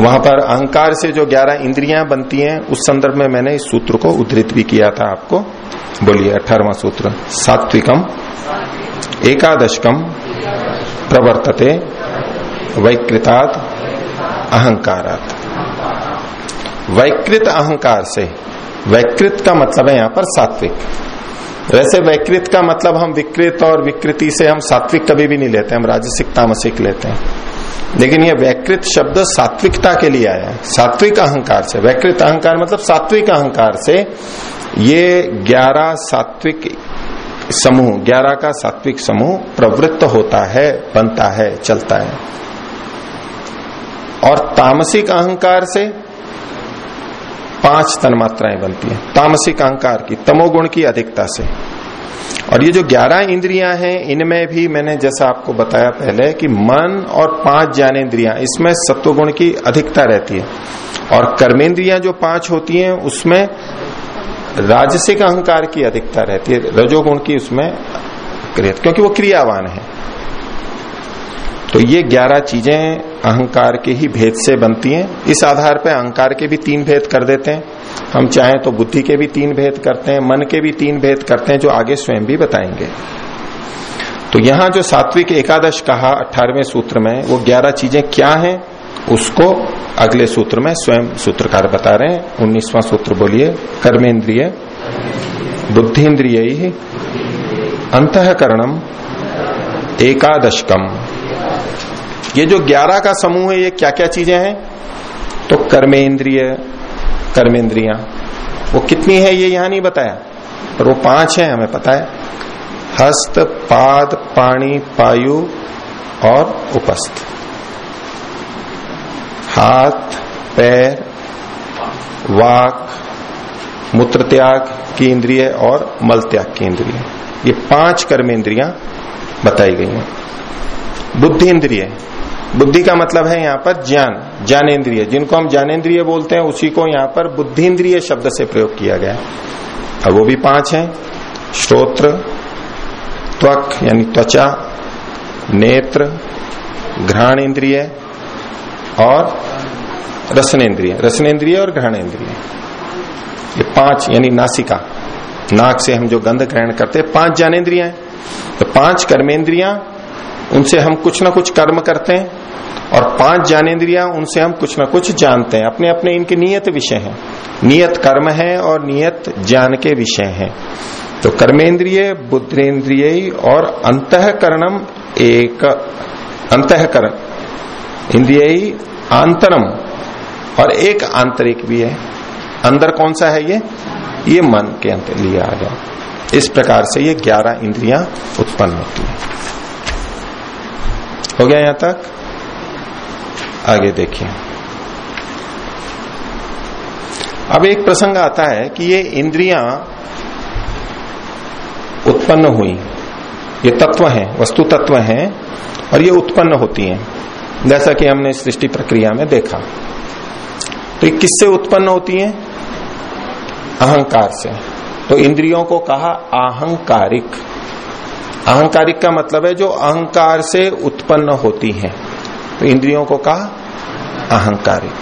वहाँ पर अहंकार से जो ग्यारह इंद्रियाँ बनती हैं, उस संदर्भ में मैंने इस सूत्र को उद्धृत भी किया था आपको। बोलिए अठारवा सूत्र। सात्विकम, एकादशकम, प्रवर्तते, वैकृतात्, अहंकारात। वैकृत अहंकार से, वैकृत का मतलब है यहाँ पर सात्विक। वैसे वैकृत का मतलब हम विकृत और विकृति से हम सात्विक कभी भी नहीं लेते, हम राजसिक, तामसिक लेते हैं। लेकिन ये वैकृत शब्द सात्विकता के लिए आया है। सात्विक अहंकार से। वैकृत अहंकार मतलब सात्विक अहंकार से ये ग्यारह सात्विक समूह, ग्यारह का सात्विक समूह प्रवृत्त होता है, बनता है, चलता है। और तामसिक अहंकार से पाँच तन्मात्राएँ बनती हैं। तामसिक अहंकार की, तमोगुण की अधिकता से। और ये जो ग्यारह इंद्रियाँ हैं, इनमें भी मैंने जैसा आपको बताया पहले कि मन और पाँच ज्ञानेन्द्रियाँ इसमें सत्वगुण की अधिकता रहती है। और कर्मेंद्रियाँ जो पाँच होती हैं, उसमें राजसिक अहंकार की अधिकता रहती है। रजोगुण की उसमें क्योंकि वो क्रियावान है। तो ये ग्यारह चीज़ें अहंकार के ही भेद से बनती हैं। इस आधार पर अहंकार के भी तीन भेद कर देते हैं। हम चाहें तो बुद्धि के भी तीन भेद करते हैं, मन के भी तीन भेद करते हैं, जो आगे स्वयं भी बताएँगे। तो यहाँ जो सात्विक एकादश कहा अठारहवें सूत्र में, वो ग्यारह चीज़ें क्या हैं, उसको अगले सूत्र में स्वयं सूत्रकार बता रहे हैं। उन्नीसवां सूत्र बोलिए, कर्मेंद्रिय बुद्धिन्द्रिय अंतकरणम एकादशकम। ये जो ग्यारह का समूह है, ये क्या क्या चीज़ें हैं? तो कर्मेंद्रिय, कर्मेंद्रिया। वो कितनी है ये यहाँ नहीं बताया। पर वो पाँच है, हमें पता है। हस्त, पाद, पाणी, पायु और उपस्थ। हाथ, पैर, वाक मूत्र त्याग की इंद्रिय और मल त्याग की इंद्रिय। ये पाँच कर्मेंद्रियाँ बताई गई हैं। बुद्धि इंद्रिय बुद्धि का मतलब है यहाँ पर ज्ञान, ज्ञानेन्द्रिय। जिनको हम ज्ञानेन्द्रिय बोलते हैं, उसी को यहाँ पर बुद्धिन्द्रिय शब्द से प्रयोग किया गया है। अब वो भी पाँच हैं। श्रोत्र, त्वक, यानी त्वचा, नेत्र घ्राण इंद्रिय और रसनेन्द्रिय। रसनेन्द्रिय और घ्राणेन्द्रिय। ये पाँच, यानी नासिका। नाक से हम जो गंध ग्रहण करते हैं, पाँच ज्ञानेन्द्रिया हैं। तो पाँच कर्मेंद्रिया उनसे हम कुछ ना कुछ कर्म करते हैं। और पाँच ज्ञानेन्द्रिया उनसे हम कुछ ना कुछ जानते हैं। अपने अपने इनके नियत विषय हैं। नियत कर्म है और नियत ज्ञान के विषय हैं। तो कर्मेंद्रिय बुद्धेन्द्रिय और अंतकरणम एक, अंतकरण। इंद्रिय, आंतरम और एक आंतरिक भी है। अंदर कौन सा है ये? ये मन के अंतर लिए आ गया। इस प्रकार से ये ग्यारह इंद्रियाँ उत्पन्न होती है। हो गया यहाँ तक? आगे देखिए। अब एक प्रसंग आता है कि ये इंद्रियाँ उत्पन्न हुई। ये तत्व हैं, वस्तु तत्व हैं, और ये उत्पन्न होती हैं। जैसा कि हमने सृष्टि प्रक्रिया में देखा। तो ये किससे उत्पन्न होती हैं? अहंकार से। तो इंद्रियों को कहा अहंकारिक। अहंकारिक का मतलब है जो अहंकार से उत्पन्न होती हैं। तो इंद्रियों को कहा? अहंकारिक।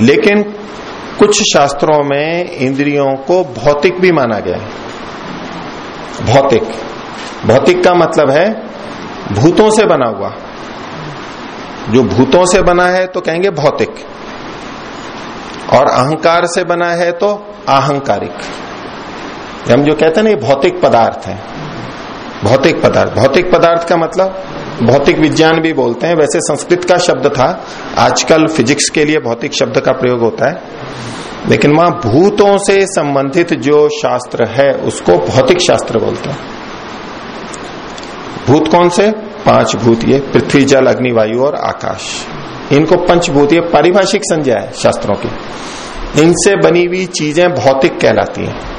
लेकिन कुछ शास्त्रों में इंद्रियों को भौतिक भी माना गया है। भौतिक। भौतिक का मतलब है भूतों से बना हुआ। जो भूतों से बना है तो कहेंगे भौतिक। और अहंकार से बना है तो अहंकारिक। हम जो कहते हैं ना, ये भौतिक पदार्थ है। भौतिक पदार्थ। भौतिक पदार्थ का मतलब भौतिक विज्ञान भी बोलते हैं। वैसे संस्कृत का शब्द था। आजकल फिजिक्स के लिए भौतिक शब्द का प्रयोग होता है। लेकिन वहाँ भूतों से संबंधित जो शास्त्र है, उसको भौतिक शास्त्र बोलते हैं। भूत कौन से? पाँच भूत ये पृथ्वी, जल, अग्नि, वायु और आकाश। इनको पंचभूत ये पारिभाषिक संज्ञा है शास्त्रों की। इनसे बनी हुई चीज़ें भौतिक कहलाती हैं।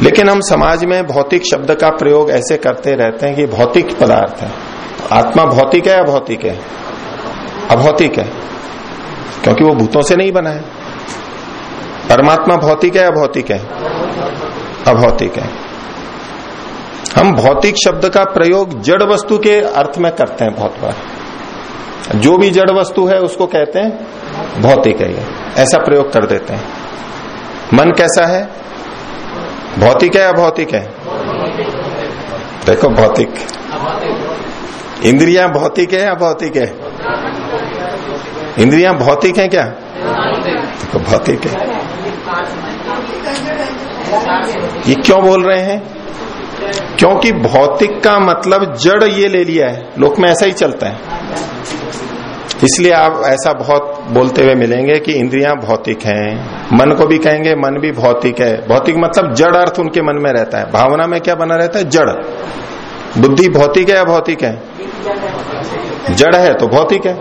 लेकिन हम समाज में भौतिक शब्द का प्रयोग ऐसे करते रहते हैं कि भौतिक पदार्थ है। आत्मा भौतिक है या भौतिक है? अभौतिक है। क्योंकि वो भूतों से नहीं बना है। परमात्मा भौतिक है या भौतिक है? अभौतिक है। हम भौतिक शब्द का प्रयोग जड़ वस्तु के अर्थ में करते हैं बहुत बार। जो भी जड़ वस्तु है, उसको कहते हैं भौतिक है ये। ऐसा प्रयोग कर देते हैं। मन कैसा है? भौतिक है या भौतिक है? देखो भौतिक। इंद्रियाँ भौतिक है या भौतिक है? इंद्रियाँ भौतिक है क्या? देखो भौतिक है। ये क्यों बोल रहे हैं? क्योंकि भौतिक का मतलब जड़ ये ले लिया है। लोक में ऐसा ही चलता है। इसलिए आप ऐसा बहुत बोलते हुए मिलेंगे कि इंद्रियाँ भौतिक हैं। मन को भी कहेंगे, मन भी भौतिक है। भौतिक मतलब जड़ अर्थ उनके मन में रहता है। भावना में क्या बना रहता है? जड़। बुद्धि भौतिक है या भौतिक है? जड़ है तो भौतिक है।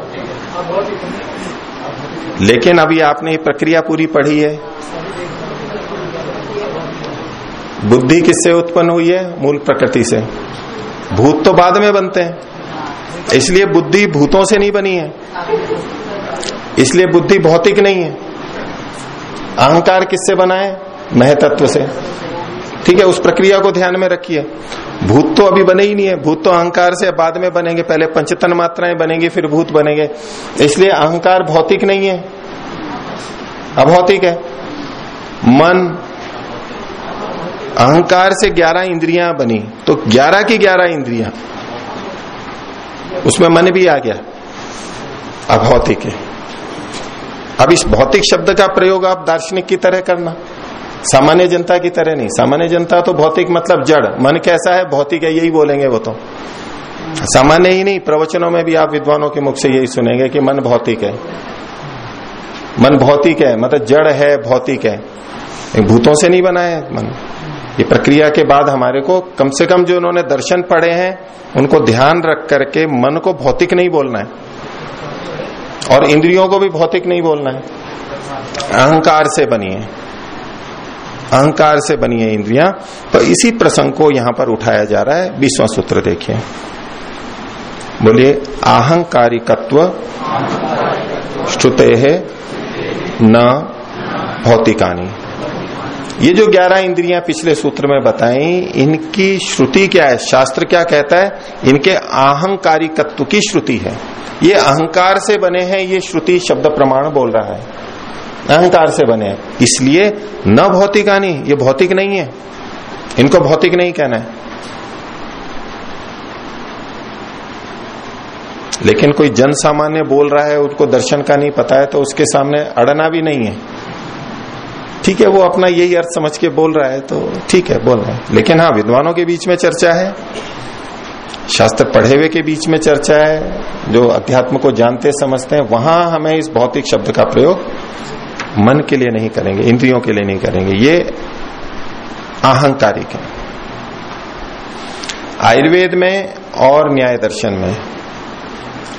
लेकिन अभी आपने ये प्रक्रिया पूरी पढ़ी है। बुद्धि किससे उत्पन्न हुई है? मूल प्रकृति से। भूत तो बाद में बनते हैं। इसलिए बुद्धि भूतों से नहीं बनी है। इसलिए बुद्धि भौतिक नहीं है। अहंकार किससे बना है? महतत्व से। ठीक है, उस प्रक्रिया को ध्यान में रखिए। भूत तो अभी बने ही नहीं है। भूत तो अहंकार से बाद में बनेंगे। पहले पंचतन मात्राएँ बनेंगी, फिर भूत बनेंगे। इसलिए अहंकार भौतिक नहीं है। अभौतिक है। मन। अहंकार से ग्यारह इंद्रियाँ बनी। तो ग्यारह की ग्यारह इंद्रियाँ। उसमें मन भी आ गया अभौतिक है। अब इस भौतिक शब्द का प्रयोग आप दार्शनिक की तरह करना। सामान्य जनता की तरह नहीं। सामान्य जनता तो भौतिक मतलब जड़। मन कैसा है? भौतिक है, यही बोलेंगे वो तो। सामान्य ही नहीं, प्रवचनों में भी आप विद्वानों के मुख से यही सुनेंगे कि मन भौतिक है। मन भौतिक है मतलब जड़ है, भौतिक है। भूतों से नहीं बना है मन। ये प्रक्रिया के बाद हमारे को कम से कम जो उन्होंने दर्शन पढ़े हैं, उनको ध्यान रख करके मन को भौतिक नहीं बोलना है। और इंद्रियों को भी भौतिक नहीं बोलना है। अहंकार से बनी है। अहंकार से बनी है इंद्रियाँ। तो इसी प्रसंग को यहाँ पर उठाया जा रहा है बीसवां सूत्र देखिए। बोलिए, अहंकारिकत्व श्रुते है न भौतिकानी। ये जो ग्यारह इंद्रियाँ पिछले सूत्र में बताई, इनकी श्रुति क्या है? शास्त्र क्या कहता है? इनके अहंकारिकत्व की श्रुति है। ये अहंकार से बने हैं, ये श्रुति शब्द प्रमाण बोल रहा है। अहंकार से बने हैं। इसलिए न भौतिकानी ये भौतिक नहीं है। इनको भौतिक नहीं कहना है। लेकिन कोई जन सामान्य बोल रहा है, उसको दर्शन का नहीं पता है तो उसके सामने अड़ना भी नहीं है। ठीक है, वो अपना यही अर्थ समझ के बोल रहा है तो ठीक है, बोल रहे हैं। लेकिन हाँ विद्वानों के बीच में चर्चा है, शास्त्र पढ़े हुए के बीच में चर्चा है, जो अध्यात्म को जानते, समझते हैं, वहाँ हमें इस भौतिक शब्द का प्रयोग मन के लिए नहीं करेंगे, इंद्रियों के लिए नहीं करेंगे। ये अहंकारिक है। आयुर्वेद में और न्याय दर्शन में,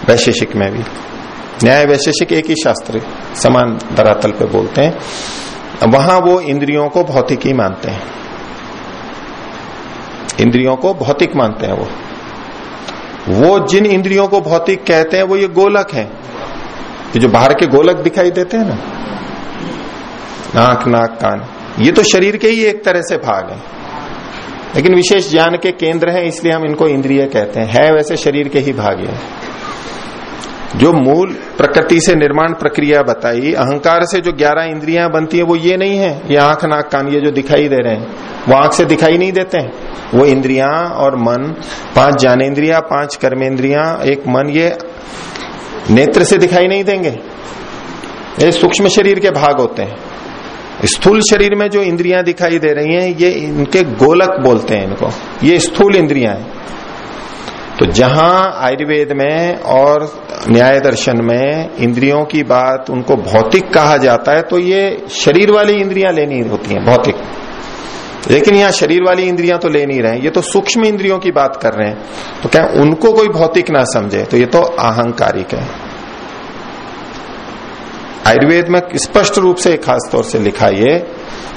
वैशेषिक में भी। न्याय वैशेषिक एक ही शास्त्र, समान धरातल पे बोलते हैं। वहाँ वो इंद्रियों को भौतिक ही मानते हैं। इंद्रियों को भौतिक मानते हैं वो। वो जिन इंद्रियों को भौतिक कहते हैं, वो ये गोलक है। ये जो बाहर के गोलक दिखाई देते हैं ना। नाक नाक, कान। ये तो शरीर के ही एक तरह से भाग है। लेकिन विशेष ज्ञान के केंद्र हैं, इसलिए हम इनको इंद्रिय कहते हैं। है वैसे शरीर के ही भाग है। जो मूल प्रकृति से निर्माण प्रक्रिया बताई, अहंकार से जो ग्यारह इंद्रियाँ बनती है, वो ये नहीं है। ये आँख, नाक, कान, ये जो दिखाई दे रहे हैं, वो आँख से दिखाई नहीं देते हैं। वो इंद्रियाँ और मन, पाँच ज्ञानेन्द्रिया पाँच कर्मेंद्रिया, एक मन, ये नेत्र से दिखाई नहीं देंगे। ये सूक्ष्म शरीर के भाग होते हैं। स्थूल शरीर में जो इंद्रियाँ दिखाई दे रही हैं, ये इनके गोलक बोलते हैं इनको। ये स्थूल इंद्रियाँ हैं। तो जहाँ आयुर्वेद में और न्याय दर्शन में इंद्रियों की बात उनको भौतिक कहा जाता है तो ये शरीर वाली इंद्रियाँ लेनी होती हैं, भौतिक। लेकिन यहाँ शरीर वाली इंद्रियाँ तो ले नहीं रहे ये तो सूक्ष्म इंद्रियों की बात कर रहे हैं। तो क्या उनको कोई भौतिक ना समझे तो ये तो अहंकारिक है। आयुर्वेद में स्पष्ट रूप से खास तौर से लिखा ये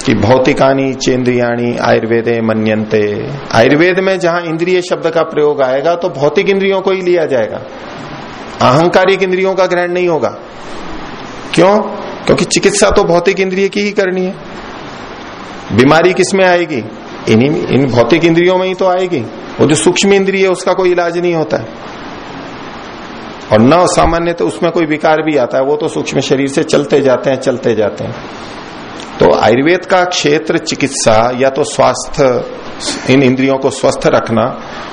कि भौतिकानी, चेन्द्रियाणी, आयुर्वेदे मन्यन्ते। आयुर्वेद में जहाँ इंद्रिय शब्द का प्रयोग आएगा तो भौतिक इंद्रियों को ही लिया जाएगा। अहंकारिक इंद्रियों का ग्रहण नहीं होगा। क्यों? क्योंकि चिकित्सा तो भौतिक इंद्रिय की ही करनी है। बीमारी किसमें आएगी? इन्हीं इन भौतिक इंद्रियों में ही तो आएगी। वो जो सूक्ष्म इंद्रिय है, उसका कोई इलाज नहीं होता है। और न सामान्य तो उसमें कोई विकार भी आता है, वो तो सूक्ष्म शरीर से चलते जाते हैं, चलते जाते हैं। तो आयुर्वेद का क्षेत्र चिकित्सा या तो स्वास्थ्य, इन इंद्रियों को स्वस्थ रखना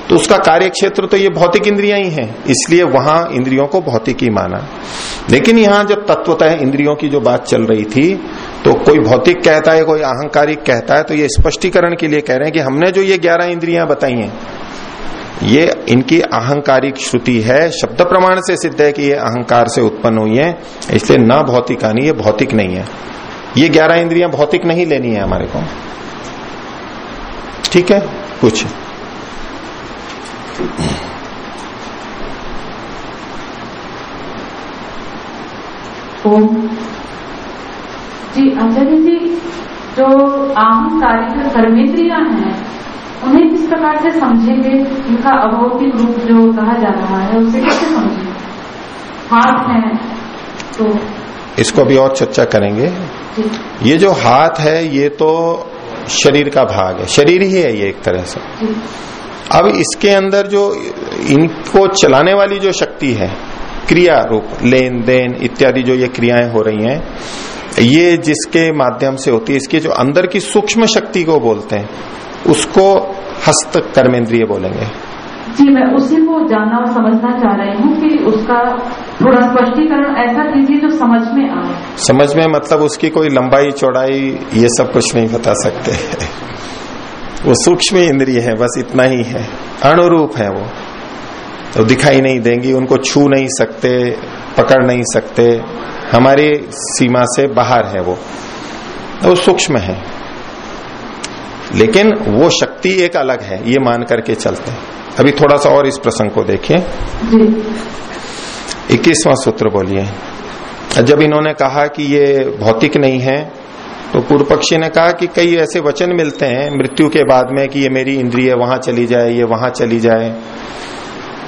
तो उसका कार्य क्षेत्र तो ये भौतिक इंद्रियाँ ही हैं, इसलिए वहाँ इंद्रियों को भौतिक ही माना। लेकिन यहाँ जब तत्वतः इंद्रियों की जो बात चल रही थी तो कोई भौतिक कहता है, कोई अहंकारिक कहता है तो ये स्पष्टीकरण के लिए कह रहे हैं कि हमने जो ये ग्यारह इंद्रियाँ बताई हैं, ये इनकी अहंकारिक श्रुति है, शब्द प्रमाण से सिद्ध है कि ये अहंकार से उत्पन्न हुई है, इसलिए न भौतिक आनी ये भौतिक नहीं है। ये ग्यारह इंद्रियाँ भौतिक नहीं लेनी है हमारे को। ठीक है? कुछ जी आचार्य जी जो अहंकारिक कर्मेंद्रिया हैं उन्हें किस प्रकार से समझेंगे? उनका अभौतिक रूप जो कहा जा रहा है उसे कैसे समझेंगे? हाथ है तो इसको भी और चर्चा करेंगे। ये जो हाथ है, ये तो शरीर का भाग है। शरीर ही है ये एक तरह से। अब इसके अंदर जो इनको चलाने वाली जो शक्ति है, क्रिया रूप, लेन देन इत्यादि जो ये क्रियाएँ हो रही हैं, ये जिसके माध्यम से होती है, इसकी जो अंदर की सूक्ष्म शक्ति को बोलते हैं, उसको हस्त कर्मेंद्रिय बोलेंगे। जी, मैं उसी को जानना और समझना चाह रही हूँ कि उसका थोड़ा स्पष्टीकरण ऐसा कीजिए जो समझ में आए। समझ में मतलब उसकी कोई लंबाई, चौड़ाई, ये सब कुछ नहीं बता सकते। है वो सूक्ष्म इंद्रिय है, बस इतना ही है। अणुरूप है वो। तो दिखाई नहीं देंगी, उनको छू नहीं सकते, पकड़ नहीं सकते। हमारी सीमा से बाहर है वो। वो सूक्ष्म है। लेकिन वो शक्ति एक अलग है, ये मान करके चलते हैं। अभी थोड़ा सा और इस प्रसंग को देखिए। इक्कीसवां सूत्र बोलिए। जब इन्होंने कहा कि ये भौतिक नहीं है तो पूर्व पक्षी ने कहा कि कई ऐसे वचन मिलते हैं मृत्यु के बाद में कि ये मेरी इंद्रिय वहाँ चली जाए ये वहाँ चली जाए।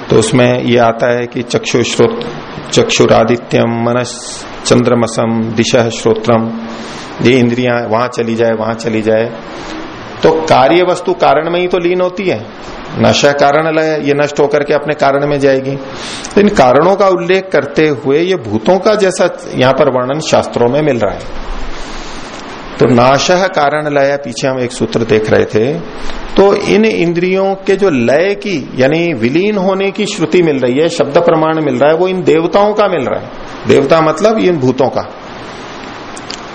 तो उसमें ये आता है कि चक्षु श्रोत चक्षुरादित्यम मनस चंद्रमसम दिशा श्रोत्रम ये इंद्रिया वहाँ चली जाए वहाँ चली जाए। तो कार्य वस्तु कारण में ही तो लीन होती है। नशा कारण लय ये नष्ट होकर के अपने कारण में जाएगी। तो इन कारणों का उल्लेख करते हुए ये भूतों का जैसा यहाँ पर वर्णन शास्त्रों में मिल रहा है। तो नाश कारण लय पीछे हम एक सूत्र देख रहे थे तो इन इंद्रियों के जो लय की, यानी विलीन होने की श्रुति मिल रही है, शब्द प्रमाण मिल रहा है, वो इन देवताओं का मिल रहा है। देवता मतलब इन भूतों का।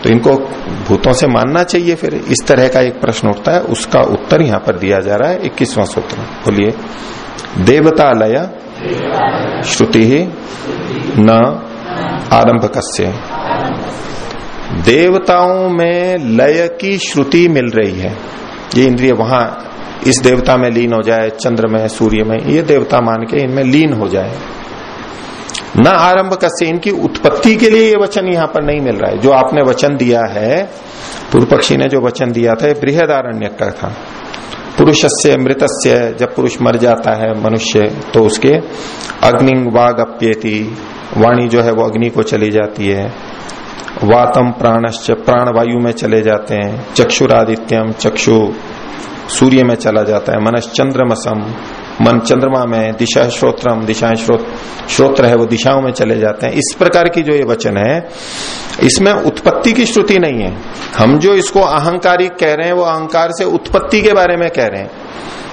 तो इनको भूतों से मानना चाहिए फिर। इस तरह का एक प्रश्न उठता है, उसका उत्तर यहाँ पर दिया जा रहा है इक्कीसवां सूत्र। बोलिए देवता लय श्रुति ही न आरंभ कस्य देवताओं में लय की श्रुति मिल रही है। ये इंद्रिय वहाँ इस देवता में लीन हो जाए, चंद्र में, सूर्य में, ये देवता मान के इनमें लीन हो जाए। न आरंभ कस्य, इनकी उत्पत्ति के लिए ये वचन यहाँ पर नहीं मिल रहा है। जो आपने वचन दिया है पूर्व पक्षी ने जो वचन दिया था बृहदारण्य का था। पुरुष से मृत जब पुरुष मर जाता है, मनुष्य तो उसके अग्नि वाग अप्येति वाणी जो है वो अग्नि को चली जाती है। वातम प्राणश्च प्राण वायु में चले जाते हैं। चक्षुरादित्यम चक्षु सूर्य में चला जाता है। मनस चंद्रमसम मन चंद्रमा में, दिशा श्रोत्रम, दिशा श्रोत, श्रोत्र है, वो दिशाओं में चले जाते हैं। इस प्रकार की जो ये वचन है, इसमें उत्पत्ति की श्रुति नहीं है। हम जो इसको अहंकारिक कह रहे हैं, वो अहंकार से उत्पत्ति के बारे में कह रहे हैं।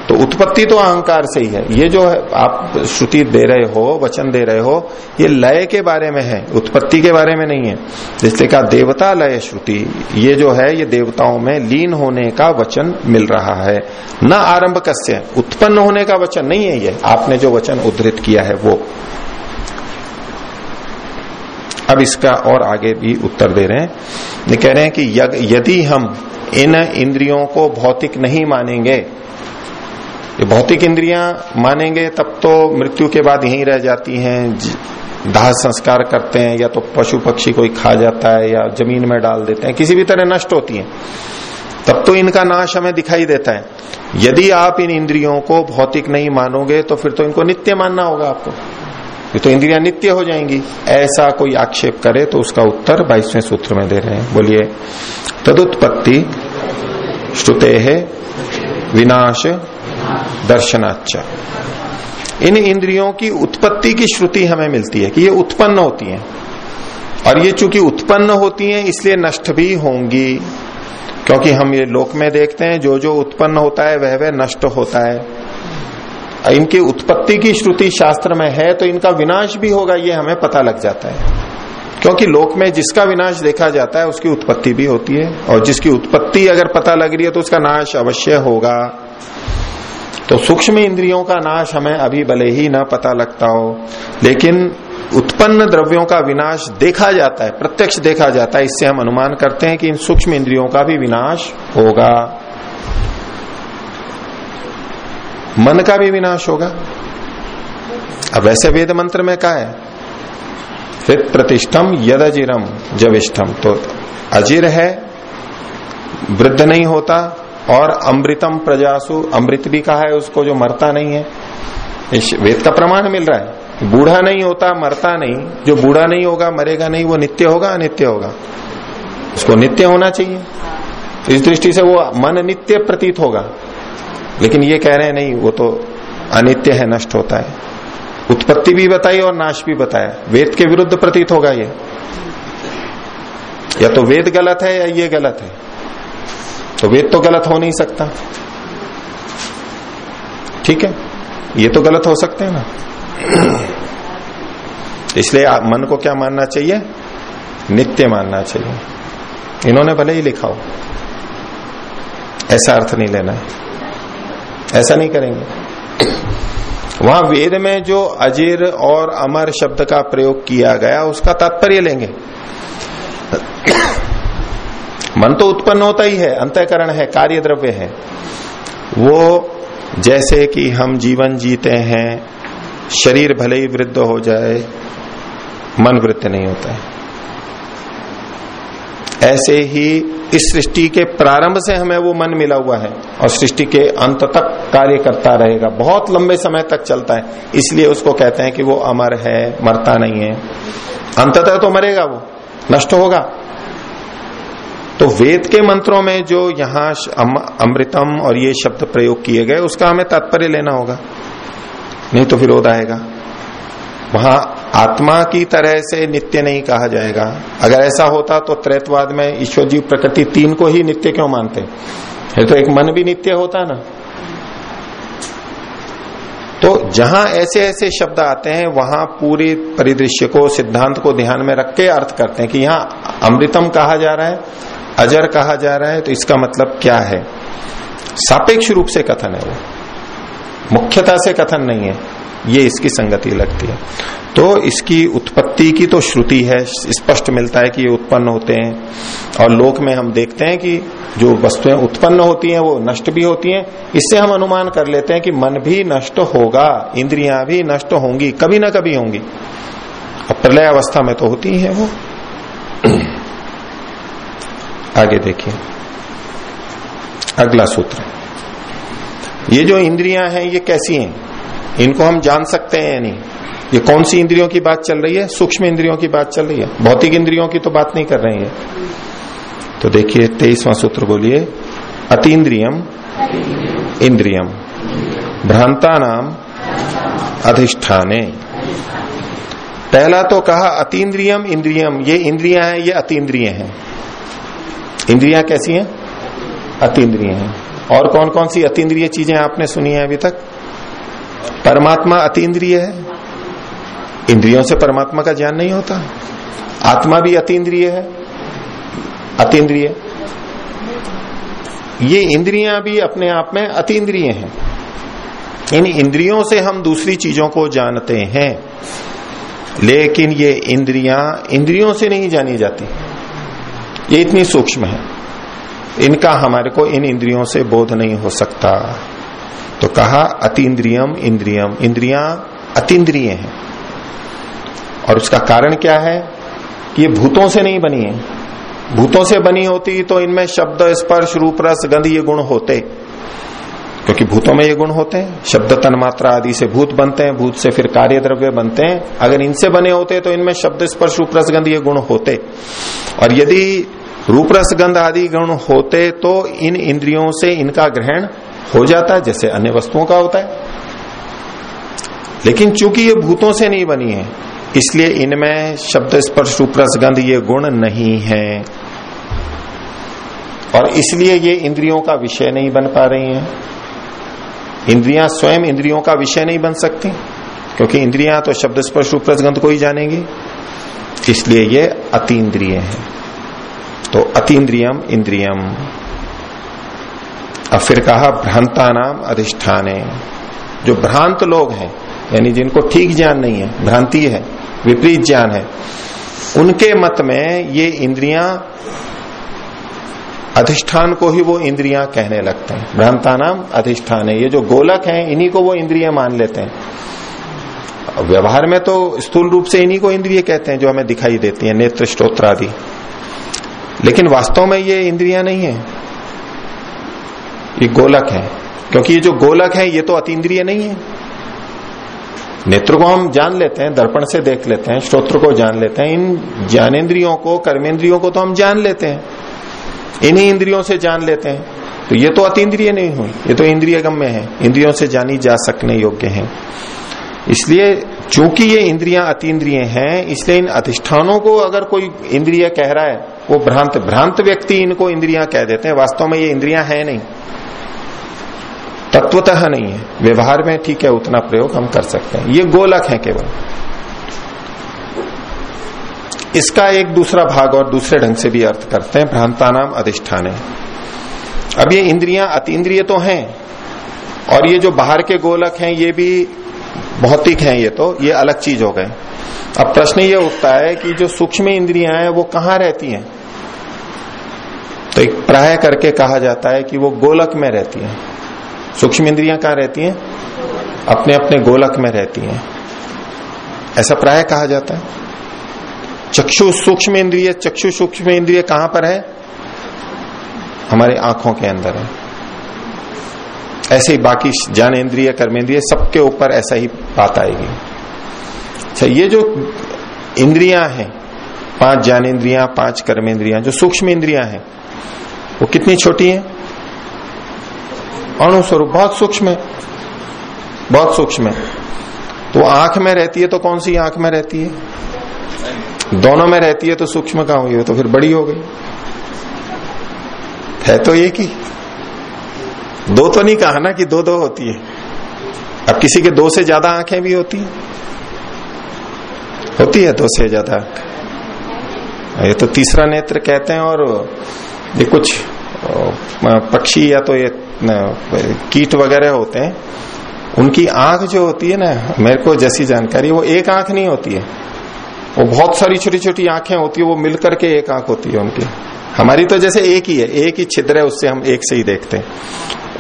तो उत्पत्ति तो अहंकार से ही है। ये जो है आप श्रुति दे रहे हो, वचन दे रहे हो, ये लय के बारे में है। उत्पत्ति के बारे में नहीं है। जिससे कहा देवता लय श्रुति, ये जो है, ये देवताओं में लीन होने का वचन मिल रहा है। न आरंभ कस्य, उत्पन्न होने का वचन नहीं है ये। आपने जो वचन उद्धृत किया है वो। अब इसका और आगे भी उत्तर दे रहे हैं। ये कह रहे हैं कि यदि हम इन इंद्रियों को भौतिक नहीं मानेंगे ये भौतिक इंद्रियाँ मानेंगे, तब तो मृत्यु के बाद यहीं रह जाती हैं दाह संस्कार करते हैं, या तो पशु पक्षी कोई खा जाता है, या ज़मीन में डाल देते हैं, किसी भी तरह नष्ट होती हैं। तब तो इनका नाश हमें दिखाई देता है। यदि आप इन इंद्रियों को भौतिक नहीं मानोगे तो फिर तो इनको नित्य मानना होगा आपको। ये तो इंद्रियाँ नित्य हो जाएँगी। ऐसा कोई आक्षेप करे तो उसका उत्तर बाईसवें सूत्र में दे रहे हैं। बोलिए, तदुत्पत्ति श्रुते है विनाश दर्शनाच इन इंद्रियों की उत्पत्ति की श्रुति हमें मिलती है कि ये उत्पन्न होती हैं। और ये चूँकि उत्पन्न होती हैं, इसलिए नष्ट भी होंगी। क्योंकि हम ये लोक में देखते हैं जो जो उत्पन्न होता है वह वह नष्ट होता है। इनकी उत्पत्ति की श्रुति शास्त्र में है तो इनका विनाश भी होगा, ये हमें पता लग जाता है। क्योंकि लोक में जिसका विनाश देखा जाता है, उसकी उत्पत्ति भी होती है। और जिसकी उत्पत्ति अगर पता लग रही है तो उसका नाश अवश्य होगा। तो सूक्ष्म इंद्रियों का नाश हमें अभी भले ही न पता लगता हो, लेकिन उत्पन्न द्रव्यों का विनाश देखा जाता है, प्रत्यक्ष देखा जाता है। इससे हम अनुमान करते हैं कि इन सूक्ष्म इंद्रियों का भी विनाश होगा। मन का भी विनाश होगा। अब वैसे वेद मंत्र में क्या है फिर प्रतिष्ठम यद अजिरम जविष्ठम। तो अजिर है, वृद्ध नहीं होता, और अमृतम प्रजासु, अमृत भी कहा है उसको जो मरता नहीं है। इस वेद का प्रमाण मिल रहा है। बूढ़ा नहीं होता, मरता नहीं। जो बूढ़ा नहीं होगा, मरेगा नहीं, वो नित्य होगा, अनित्य होगा। उसको नित्य होना चाहिए। इस दृष्टि से वो मन नित्य प्रतीत होगा। लेकिन ये कह रहे हैं, नहीं, वो तो अनित्य है, नष्ट होता है। उत्पत्ति भी बताई और नाश भी बताया। वेद के विरुद्ध प्रतीत होगा ये। या तो वेद गलत है या ये गलत है। तो वेद तो गलत हो नहीं सकता। ठीक है? ये तो गलत हो सकते हैं ना। इसलिए आप मन को क्या मानना चाहिए? नित्य मानना चाहिए। इन्होंने भले ही लिखा हो। ऐसा अर्थ नहीं लेना है। ऐसा नहीं करेंगे। वहाँ वेद में जो अजीर और अमर शब्द का प्रयोग किया गया, उसका तात्पर्य लेंगे। मन तो उत्पन्न होता ही है, अंतकरण है कार्य द्रव्य है। वो जैसे कि हम जीवन जीते हैं, शरीर भले ही वृद्ध हो जाए, मन वृद्ध नहीं होता है। ऐसे ही इस सृष्टि के प्रारंभ से हमें वो मन मिला हुआ है और सृष्टि के अंत तक कार्य करता रहेगा। बहुत लंबे समय तक चलता है। इसलिए उसको कहते हैं कि वो अमर है, मरता नहीं है। अंततः तो मरेगा वो। नष्ट होगा। तो वेद के मंत्रों में जो यहाँ अमृतम और ये शब्द प्रयोग किए गए, उसका हमें तात्पर्य लेना होगा। नहीं तो विरोध आएगा। वहाँ आत्मा की तरह से नित्य नहीं कहा जाएगा। अगर ऐसा होता तो त्रैतवाद में ईश्वर जी प्रकृति तीन को ही नित्य क्यों मानते? है तो एक मन भी नित्य होता ना। तो जहाँ ऐसे ऐसे शब्द आते हैं, वहाँ पूरे परिदृश्य को, सिद्धांत को ध्यान में रख के अर्थ करते हैं कि यहाँ अमृतम कहा जा रहा है, अजर कहा जा रहा है तो इसका मतलब क्या है? सापेक्ष रूप से कथन है वो। मुख्यता से कथन नहीं है। ये इसकी संगति लगती है। तो इसकी उत्पत्ति की तो श्रुति है, स्पष्ट मिलता है कि ये उत्पन्न होते हैं। और लोक में हम देखते हैं कि जो वस्तुएँ उत्पन्न होती हैं, वो नष्ट भी होती हैं। इससे हम अनुमान कर लेते हैं कि मन भी नष्ट होगा, इंद्रियाँ भी नष्ट होंगी, कभी ना कभी होंगी। अब प्रलय अवस्था में तो होती है वो। आगे देखिए। अगला सूत्र। ये जो इंद्रियाँ हैं, ये कैसी हैं? इनको हम जान सकते हैं या नहीं? ये कौन सी इंद्रियों की बात चल रही है? सूक्ष्म इंद्रियों की बात चल रही है। भौतिक इंद्रियों की तो बात नहीं कर रहे हैं। तो देखिए, तेईसवां सूत्र बोलिए, अतीन्द्रियम, इंद्रियम भ्रांता नाम अधिष्ठाने। पहला तो कहा, अतीन्द्रियम, इंद्रियम, ये इंद्रियाँ हैं, ये अतीन्द्रिय हैं। इंद्रियाँ कैसी हैं? अतीन्द्रिय हैं। और कौन कौन सी अतीन्द्रिय चीज़ें आपने सुनी है अभी तक? परमात्मा अति इंद्रिय है। इंद्रियों से परमात्मा का ज्ञान नहीं होता। आत्मा भी अति इंद्रिय है। अतीन्द्रिय ये इंद्रियाँ भी अपने आप में अतीन्द्रिय हैं। इन इंद्रियों से हम दूसरी चीज़ों को जानते हैं। लेकिन ये इंद्रियाँ इंद्रियों से नहीं जानी जाती। ये इतनी सूक्ष्म है। इनका हमारे को इन इंद्रियों से बोध नहीं हो सकता। तो कहा, अतीन्द्रियम इंद्रियम। इंद्रिया अतीन्द्रिय हैं। और उसका कारण क्या है? कि ये भूतों से नहीं बनी है। भूतों से बनी होती तो इनमें शब्द, स्पर्श, रूप, रस, गंध ये गुण होते। क्योंकि भूतों में ये गुण होते हैं। शब्द, तन, मात्रा आदि से भूत बनते हैं, भूत से फिर कार्य द्रव्य बनते हैं। अगर इनसे बने होते तो इनमें शब्द, स्पर्श, रूप, रस, गंध ये गुण होते। और यदि रूप, रस, गंध आदि गुण होते तो इन इंद्रियों से इनका ग्रहण हो जाता है, जैसे अन्य वस्तुओं का होता है। लेकिन चूँकि ये भूतों से नहीं बनी है, इसलिए इनमें शब्द स्पर्श रूप रस गंध ये गुण नहीं है। और इसलिए ये इंद्रियों का विषय नहीं बन पा रही हैं। इंद्रियाँ स्वयं इंद्रियों का विषय नहीं बन सकती, क्योंकि इंद्रियाँ तो शब्द स्पर्श रूप रस गंध को ही जानेंगी। इसलिए ये अतीन्द्रिय है। तो अतीन्द्रियम इंद्रियम। अब फिर कहा भ्रांता नाम अधिष्ठान। जो भ्रांत लोग हैं, यानी जिनको ठीक ज्ञान नहीं है भ्रांति है, विपरीत ज्ञान है, उनके मत में ये इंद्रियाँ, अधिष्ठान को ही वो इंद्रियाँ कहने लगते हैं। भ्रांता नाम अधिष्ठान है ये जो गोलक हैं, इन्हीं को वो इंद्रियाँ मान लेते हैं। व्यवहार में तो स्थूल रूप से इन्हीं को इंद्रिय कहते हैं, जो हमें दिखाई देती है, नेत्र स्त्रोत्र आदि लेकिन वास्तव में ये इंद्रिया नहीं है। ये गोलक है। क्योंकि ये जो गोलक है, ये तो अतीन्द्रिय नहीं है। नेत्र को हम जान लेते हैं, दर्पण से देख लेते हैं, श्रोत्र को जान लेते हैं। इन ज्ञानेन्द्रियों को कर्मेंद्रियों को तो हम जान लेते हैं। इन्हीं इंद्रियों से जान लेते हैं। तो ये तो अतीन्द्रिय नहीं हुई, ये तो इंद्रिय गम्य है। इंद्रियों से जानी जा सकने योग्य है। इसलिए चूँकि ये इंद्रियाँ अतीन्द्रिय हैं, इसलिए इन अधिष्ठानों को अगर कोई इंद्रिय कह रहा है, वो भ्रांत भ्रांत व्यक्ति इनको इंद्रियाँ कह देते हैं। वास्तव में ये इंद्रियाँ हैं नहीं। तत्वतः नहीं है। व्यवहार में ठीक है, उतना प्रयोग हम कर सकते हैं। ये गोलक है केवल। इसका एक दूसरा भाग और दूसरे ढंग से भी अर्थ करते हैं। भ्रांता नाम अधिष्ठान। अब ये इंद्रियाँ, अतीन्द्रिय तो हैं, और ये जो बाहर के गोलक हैं, ये भी भौतिक हैं ये तो ये अलग चीज़ हो गए। अब प्रश्न ये उठता है कि जो सूक्ष्म इंद्रियाँ हैं, वो कहाँ रहती हैं? तो एक प्राय करके कहा जाता है कि वो गोलक में रहती हैं। सूक्ष्म इंद्रियाँ कहाँ रहती हैं? अपने अपने गोलक में रहती हैं। ऐसा प्राय कहा जाता है। चक्षु सूक्ष्म इंद्रिय, चक्षु सूक्ष्म इंद्रिय कहाँ पर है? हमारे आँखों के अंदर है। ऐसे ही बाकी ज्ञान इंद्रिय कर्मेंद्रिय सबके ऊपर ऐसा ही बात आएगी। अच्छा ये जो इंद्रियाँ हैं, पाँच ज्ञानेन्द्रियाँ पाँच कर्मेंद्रियाँ जो सूक्ष्म इंद्रियाँ हैं, वो कितनी छोटी हैं? अणुस्वरूप, बहुत सूक्ष्म है। बहुत सूक्ष्म है। तो आँख में रहती है तो कौन सी आँख में रहती है? दोनों में रहती है तो सूक्ष्म कहाँ हुई तो फिर बड़ी हो गई। है तो एक ही। दो तो नहीं कहा ना कि दो दो होती है। अब किसी के दो से ज़्यादा आँखें भी होती है। होती है दो से ज़्यादा आँख। ये तो तीसरा नेत्र कहते हैं और ये कुछ पक्षी या तो ये कीट वगैरह होते हैं, उनकी आँख जो होती है ना, मेरे को जैसी जानकारी, वो एक आँख नहीं होती है। वो बहुत सारी छोटी छोटी आँखें होती है, वो मिलकर के एक आँख होती है उनकी। हमारी तो जैसे एक ही है, एक ही छिद्र है, उससे हम एक से ही देखते हैं।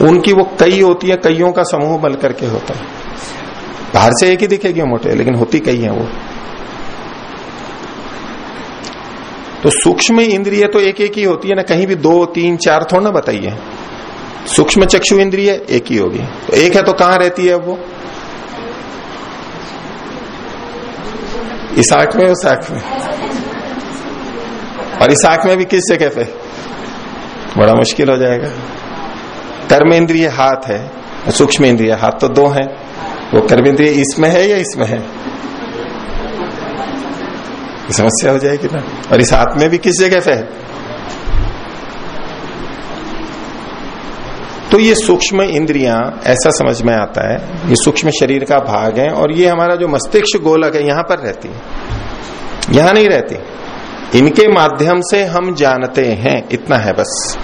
उनकी वो कई होती है, कईयों का समूह बल करके होता है। बाहर से एक ही दिखेगी मोटे, लेकिन होती कई है वो। तो सूक्ष्म इंद्रिय तो एक एक ही होती है ना, कहीं भी दो, तीन, चार थोड़ा ना बताइए। सूक्ष्म चक्षु इंद्रिय एक ही होगी। तो एक है तो कहाँ रहती है वो? इस आँख में उस आँख में। और इस आँख में भी किस जगह पे? बड़ा मुश्किल हो जाएगा। कर्म इंद्रिय हाथ है, सूक्ष्म इंद्रिय हाथ तो दो हैं। वो कर्म इंद्रिय इसमें है या इसमें है? समस्या हो जाएगी ना। और इस हाथ में भी किस जगह पे है? तो ये सूक्ष्म इंद्रियाँ, ऐसा समझ में आता है, ये सूक्ष्म शरीर का भाग है और ये हमारा जो मस्तिष्क गोलक है, यहाँ पर रहती है। यहाँ नहीं रहती। इनके माध्यम से हम जानते हैं, इतना है बस।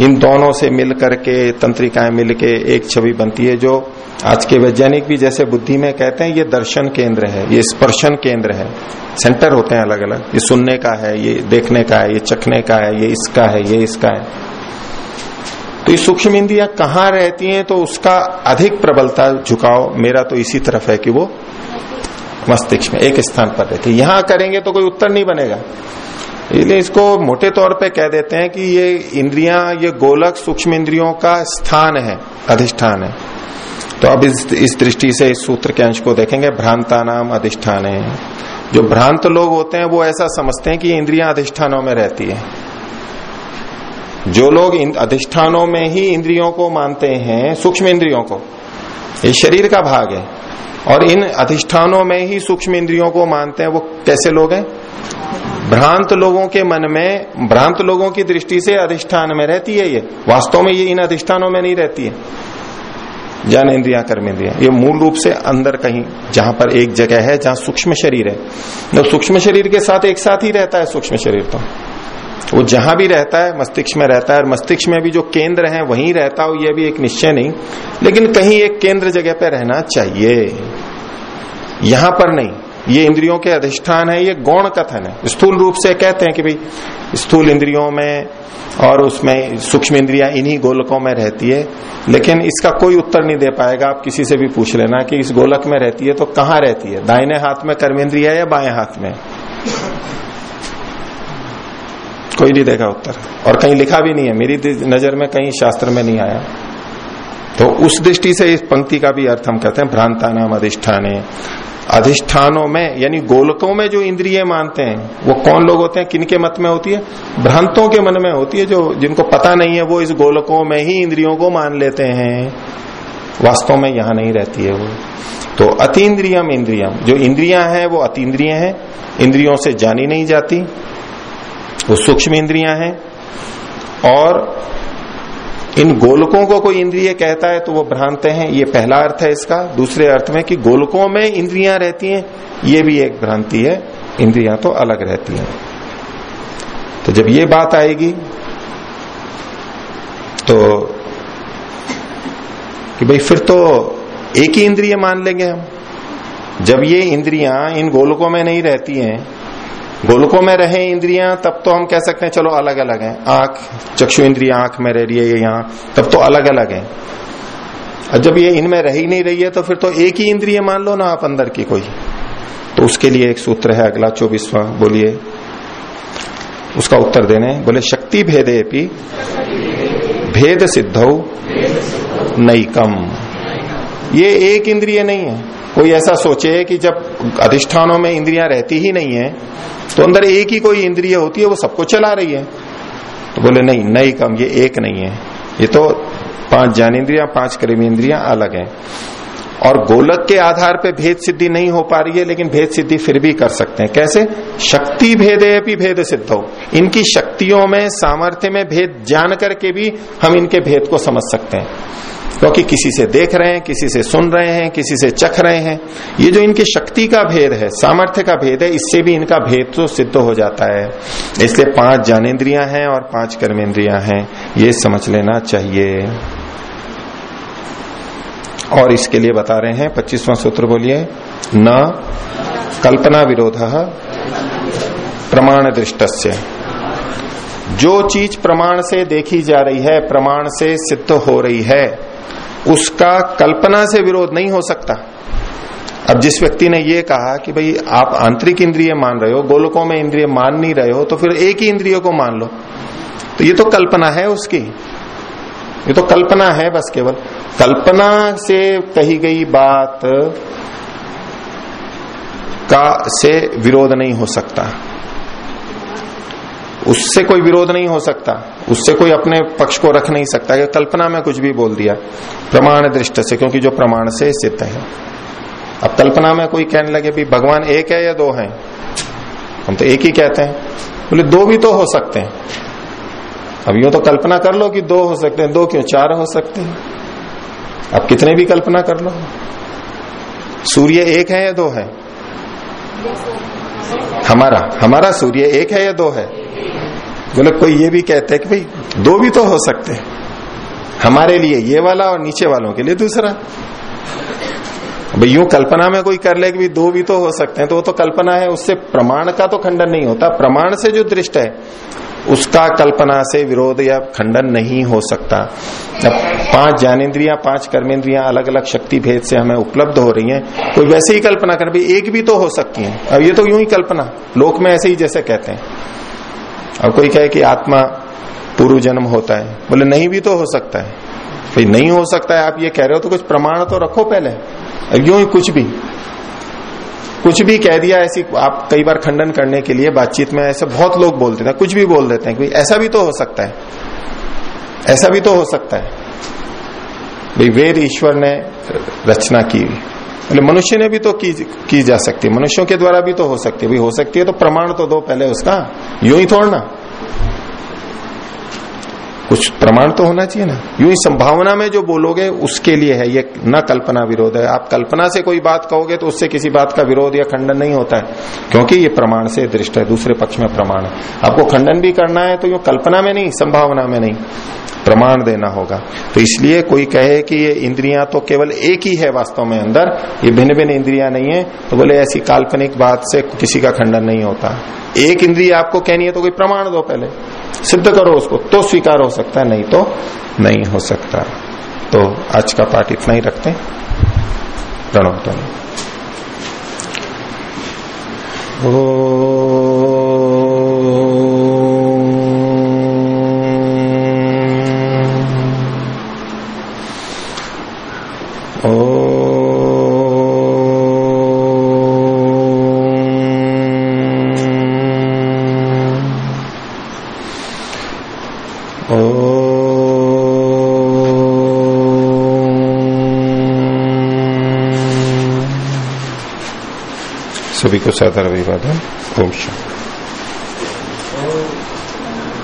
इन दोनों से मिल करके, तंत्रिकाएँ मिल के एक छवि बनती है, जो आज के वैज्ञानिक भी जैसे बुद्धि में कहते हैं, ये दर्शन केंद्र है, ये स्पर्शन केंद्र है। सेंटर होते हैं अलग अलग ये सुनने का है, ये देखने का है, ये चखने का है, ये इसका है, ये इसका है। तो ये सूक्ष्म इंद्रिया कहाँ रहती हैं तो उसका अधिक प्रबलता झुकाव मेरा तो इसी तरफ़ है कि वो मस्तिष्क में एक स्थान पर रहती है। यहाँ करेंगे तो कोई उत्तर नहीं बनेगा। इसलिए इसको मोटे तौर पे कह देते हैं कि ये इंद्रियाँ ये गोलक सूक्ष्म इंद्रियों का स्थान है अधिष्ठान है। तो अब इस, इस दृष्टि से इस सूत्र के अंश को देखेंगे भ्रांता नाम अधिष्ठान। है जो भ्रांत लोग होते हैं वो ऐसा समझते हैं कि इंद्रियाँ अधिष्ठानों में रहती है। जो लोग इन अधिष्ठानों में ही इंद्रियों को मानते हैं सूक्ष्म इंद्रियों को, ये शरीर का भाग है। और इन अधिष्ठानों में ही सूक्ष्म इंद्रियों को मानते हैं, वो कैसे लोग हैं? भ्रांत लोगों के मन में, भ्रांत लोगों की दृष्टि से अधिष्ठान में रहती है ये। वास्तव में ये इन अधिष्ठानों में नहीं रहती है। ज्ञान इंद्रिया कर्म इंद्रिया ये मूल रूप से अंदर कहीं, जहाँ पर एक जगह है, जहाँ सूक्ष्म शरीर है। तो सूक्ष्म शरीर के साथ एक साथ ही रहता है, सूक्ष्म शरीर तो। वो जहाँ भी रहता है, मस्तिष्क में रहता है, और मस्तिष्क में भी जो केंद्र है, वहीं रहता हो यह भी एक निश्चय नहीं। लेकिन कहीं एक केंद्र जगह पे रहना चाहिए। यहाँ पर नहीं। ये इंद्रियों के अधिष्ठान है, ये गौण कथन है। स्थूल रूप से कहते हैं कि भाई, स्थूल इंद्रियों में और उसमें सूक्ष्म इंद्रिया इन्हीं गोलकों में रहती है। लेकिन इसका कोई उत्तर नहीं दे पाएगा। आप किसी से भी पूछ लेना कि इस गोलक में रहती है तो कहाँ रहती है? दाहिने हाथ में कर्मेंद्रिया या बाएँ हाथ में? कोई नहीं देगा उत्तर। और कहीं लिखा भी नहीं है। मेरी नज़र में कहीं शास्त्र में नहीं आया। तो उस दृष्टि से इस पंक्ति का भी अर्थ हम कहते हैं भ्रांता नाम अधिष्ठान। अधिष्ठानों में, यानी गोलकों में जो इंद्रिय मानते हैं, वो कौन लोग होते हैं, किनके मत में होती है? भ्रांतों के मन में होती है जो, जिनको पता नहीं है, वो इस गोलकों में ही इंद्रियों को मान लेते हैं। वास्तव में यहाँ नहीं रहती है वो। तो अतीन्द्रियम इंद्रियम। जो इंद्रियाँ हैं, वो अतीन्द्रिय हैं। इंद्रियों से जानी नहीं जाती। वो सूक्ष्म इंद्रियाँ हैं, और इन गोलकों को कोई इंद्रिय कहता है तो वो भ्रांत हैं। ये पहला अर्थ है इसका। दूसरे अर्थ में कि गोलकों में इंद्रियाँ रहती हैं, ये भी एक भ्रांति है। इंद्रियाँ तो अलग रहती हैं। तो जब ये बात आएगी तो कि भाई फिर तो एक ही इंद्रिय मान लेंगे हम। जब ये इंद्रियाँ इन गोलकों में नहीं रहती हैं गोलकों में रहे इंद्रियाँ, तब तो हम कह सकते हैं, चलो अलग अलग हैं। आँख, चक्षु इंद्रिया आँख में रह रही है ये यहाँ, तब तो अलग अलग है। और जब ये इनमें रह ही नहीं रही है तो फिर तो एक ही इंद्रिय मान लो ना आप अंदर की कोई। तो उसके लिए एक सूत्र है, अगला चौबीसवा, बोलिए। उसका उत्तर देने। बोले, शक्ति भेदे भी भेद सिद्धौ नई कम ये एक इंद्रिय नहीं है। कोई ऐसा सोचे कि जब अधिष्ठानों में इंद्रियाँ रहती ही नहीं है तो अंदर एक ही कोई इंद्रिय होती है, वो सबको चला रही है। तो बोले, नहीं, नई कम, ये एक नहीं है। ये तो पाँच ज्ञानेन्द्रिया, पाँच इंद्रिया अलग है। और गोलक के आधार पे भेद सिद्धि नहीं हो पा रही है, लेकिन भेद सिद्धि फिर भी कर सकते हैं। कैसे? शक्ति भेदे भी भेद सिद्ध हो। इनकी शक्तियों में, सामर्थ्य में भेद जान करके भी हम इनके भेद को समझ सकते हैं। क्योंकि किसी से देख रहे हैं, किसी से सुन रहे हैं, किसी से चख रहे हैं। ये जो इनकी शक्ति का भेद है, सामर्थ्य का भेद है, इससे भी इनका भेद तो सिद्ध हो जाता है। इसलिए पाँच ज्ञानेन्द्रियाँ हैं और पाँच कर्मेंद्रियाँ हैं। ये समझ लेना चाहिए। और इसके लिए बता रहे हैं, पच्चीसवां सूत्र बोलिए, न कल्पना विरोध प्रमाण दृष्ट जो चीज़ प्रमाण से देखी जा रही है, प्रमाण से सिद्ध हो रही है उसका कल्पना से विरोध नहीं हो सकता। अब जिस व्यक्ति ने ये कहा कि भाई आप आंतरिक इंद्रिय मान रहे हो, गोलकों में इंद्रिय मान नहीं रहे हो तो फिर एक ही इंद्रियों को मान लो। तो ये तो कल्पना है उसकी। ये तो कल्पना है बस केवल। कल्पना से कही गई बात का से विरोध नहीं हो सकता। उससे कोई विरोध नहीं हो सकता। उससे कोई अपने पक्ष को रख नहीं सकता। कि कल्पना में कुछ भी बोल दिया। प्रमाण दृष्ट से, क्योंकि जो प्रमाण से सिद्ध है। अब कल्पना में कोई कहने लगे भी, भगवान एक है या दो हैं? हम तो एक ही कहते हैं। बोले, दो भी तो हो सकते हैं। अब यूँ तो कल्पना कर लो कि दो हो सकते हैं। दो क्यों? चार हो सकते हैं। अब कितने भी कल्पना कर लो। सूर्य एक है या दो है? हमारा हमारा सूर्य एक है या दो है? बोले, कोई ये भी कहते हैं कि भाई, दो भी तो हो सकते हैं। हमारे लिए ये वाला और नीचे वालों के लिए दूसरा। भाई, यूँ कल्पना में कोई कर ले कि भी दो भी तो हो सकते हैं तो वो तो कल्पना है, उससे प्रमाण का तो खंडन नहीं होता। प्रमाण से जो दृष्ट है उसका कल्पना से विरोध या खंडन नहीं हो सकता। जब पाँच ज्ञानेन्द्रिया, पाँच कर्मेंद्रिया अलग अलग शक्ति भेद से हमें उपलब्ध हो रही हैं, कोई वैसे ही कल्पना कर, भी एक भी तो हो सकती है। अब ये तो यूँ ही कल्पना, लोक में ऐसे ही जैसे कहते हैं। और कोई कहे कि आत्मा पूर्व जन्म होता है, बोले नहीं भी तो हो सकता है। भाई नहीं हो सकता है, आप ये कह रहे हो तो कुछ प्रमाण तो रखो पहले। यूँ ही कुछ भी। कुछ भी कह दिया ऐसी आप कई बार खंडन करने के लिए बातचीत में ऐसे बहुत लोग बोलते हैं कुछ भी बोल देते हैं कि ऐसा भी तो हो सकता है ऐसा भी तो हो सकता है। भाई वेद ईश्वर ने रचना की बोले मनुष्य ने भी तो की, की जा सकती है मनुष्यों के द्वारा भी तो हो सकती है भाई हो सकती है तो प्रमाण तो दो पहले उसका यूँ ही थोड़ना। कुछ प्रमाण तो होना चाहिए ना। यूँ ही संभावना में जो बोलोगे, उसके लिए है ये न कल्पना विरोध है। आप कल्पना से कोई बात कहोगे तो उससे किसी बात का विरोध या खंडन नहीं होता है, क्योंकि ये प्रमाण से दृष्ट है, दूसरे पक्ष में प्रमाण है। आपको खंडन भी करना है तो यूँ कल्पना में नहीं, संभावना में नहीं, प्रमाण देना होगा। तो इसलिए कोई कहे कि ये इंद्रियाँ तो केवल एक ही है वास्तव में अंदर, ये भिन्न भिन्न इंद्रियाँ नहीं है तो बोले ऐसी काल्पनिक बात से किसी का खंडन नहीं होता। एक इंद्रिय आपको कहनी है तो कोई प्रमाण दो पहले। सिद्ध करो उसको तो स्वीकार हो सकता है, नहीं तो नहीं हो सकता। तो आज का पाठ इतना ही रखते प्रणव तो ओ को सादर अभिवादन ओम शांति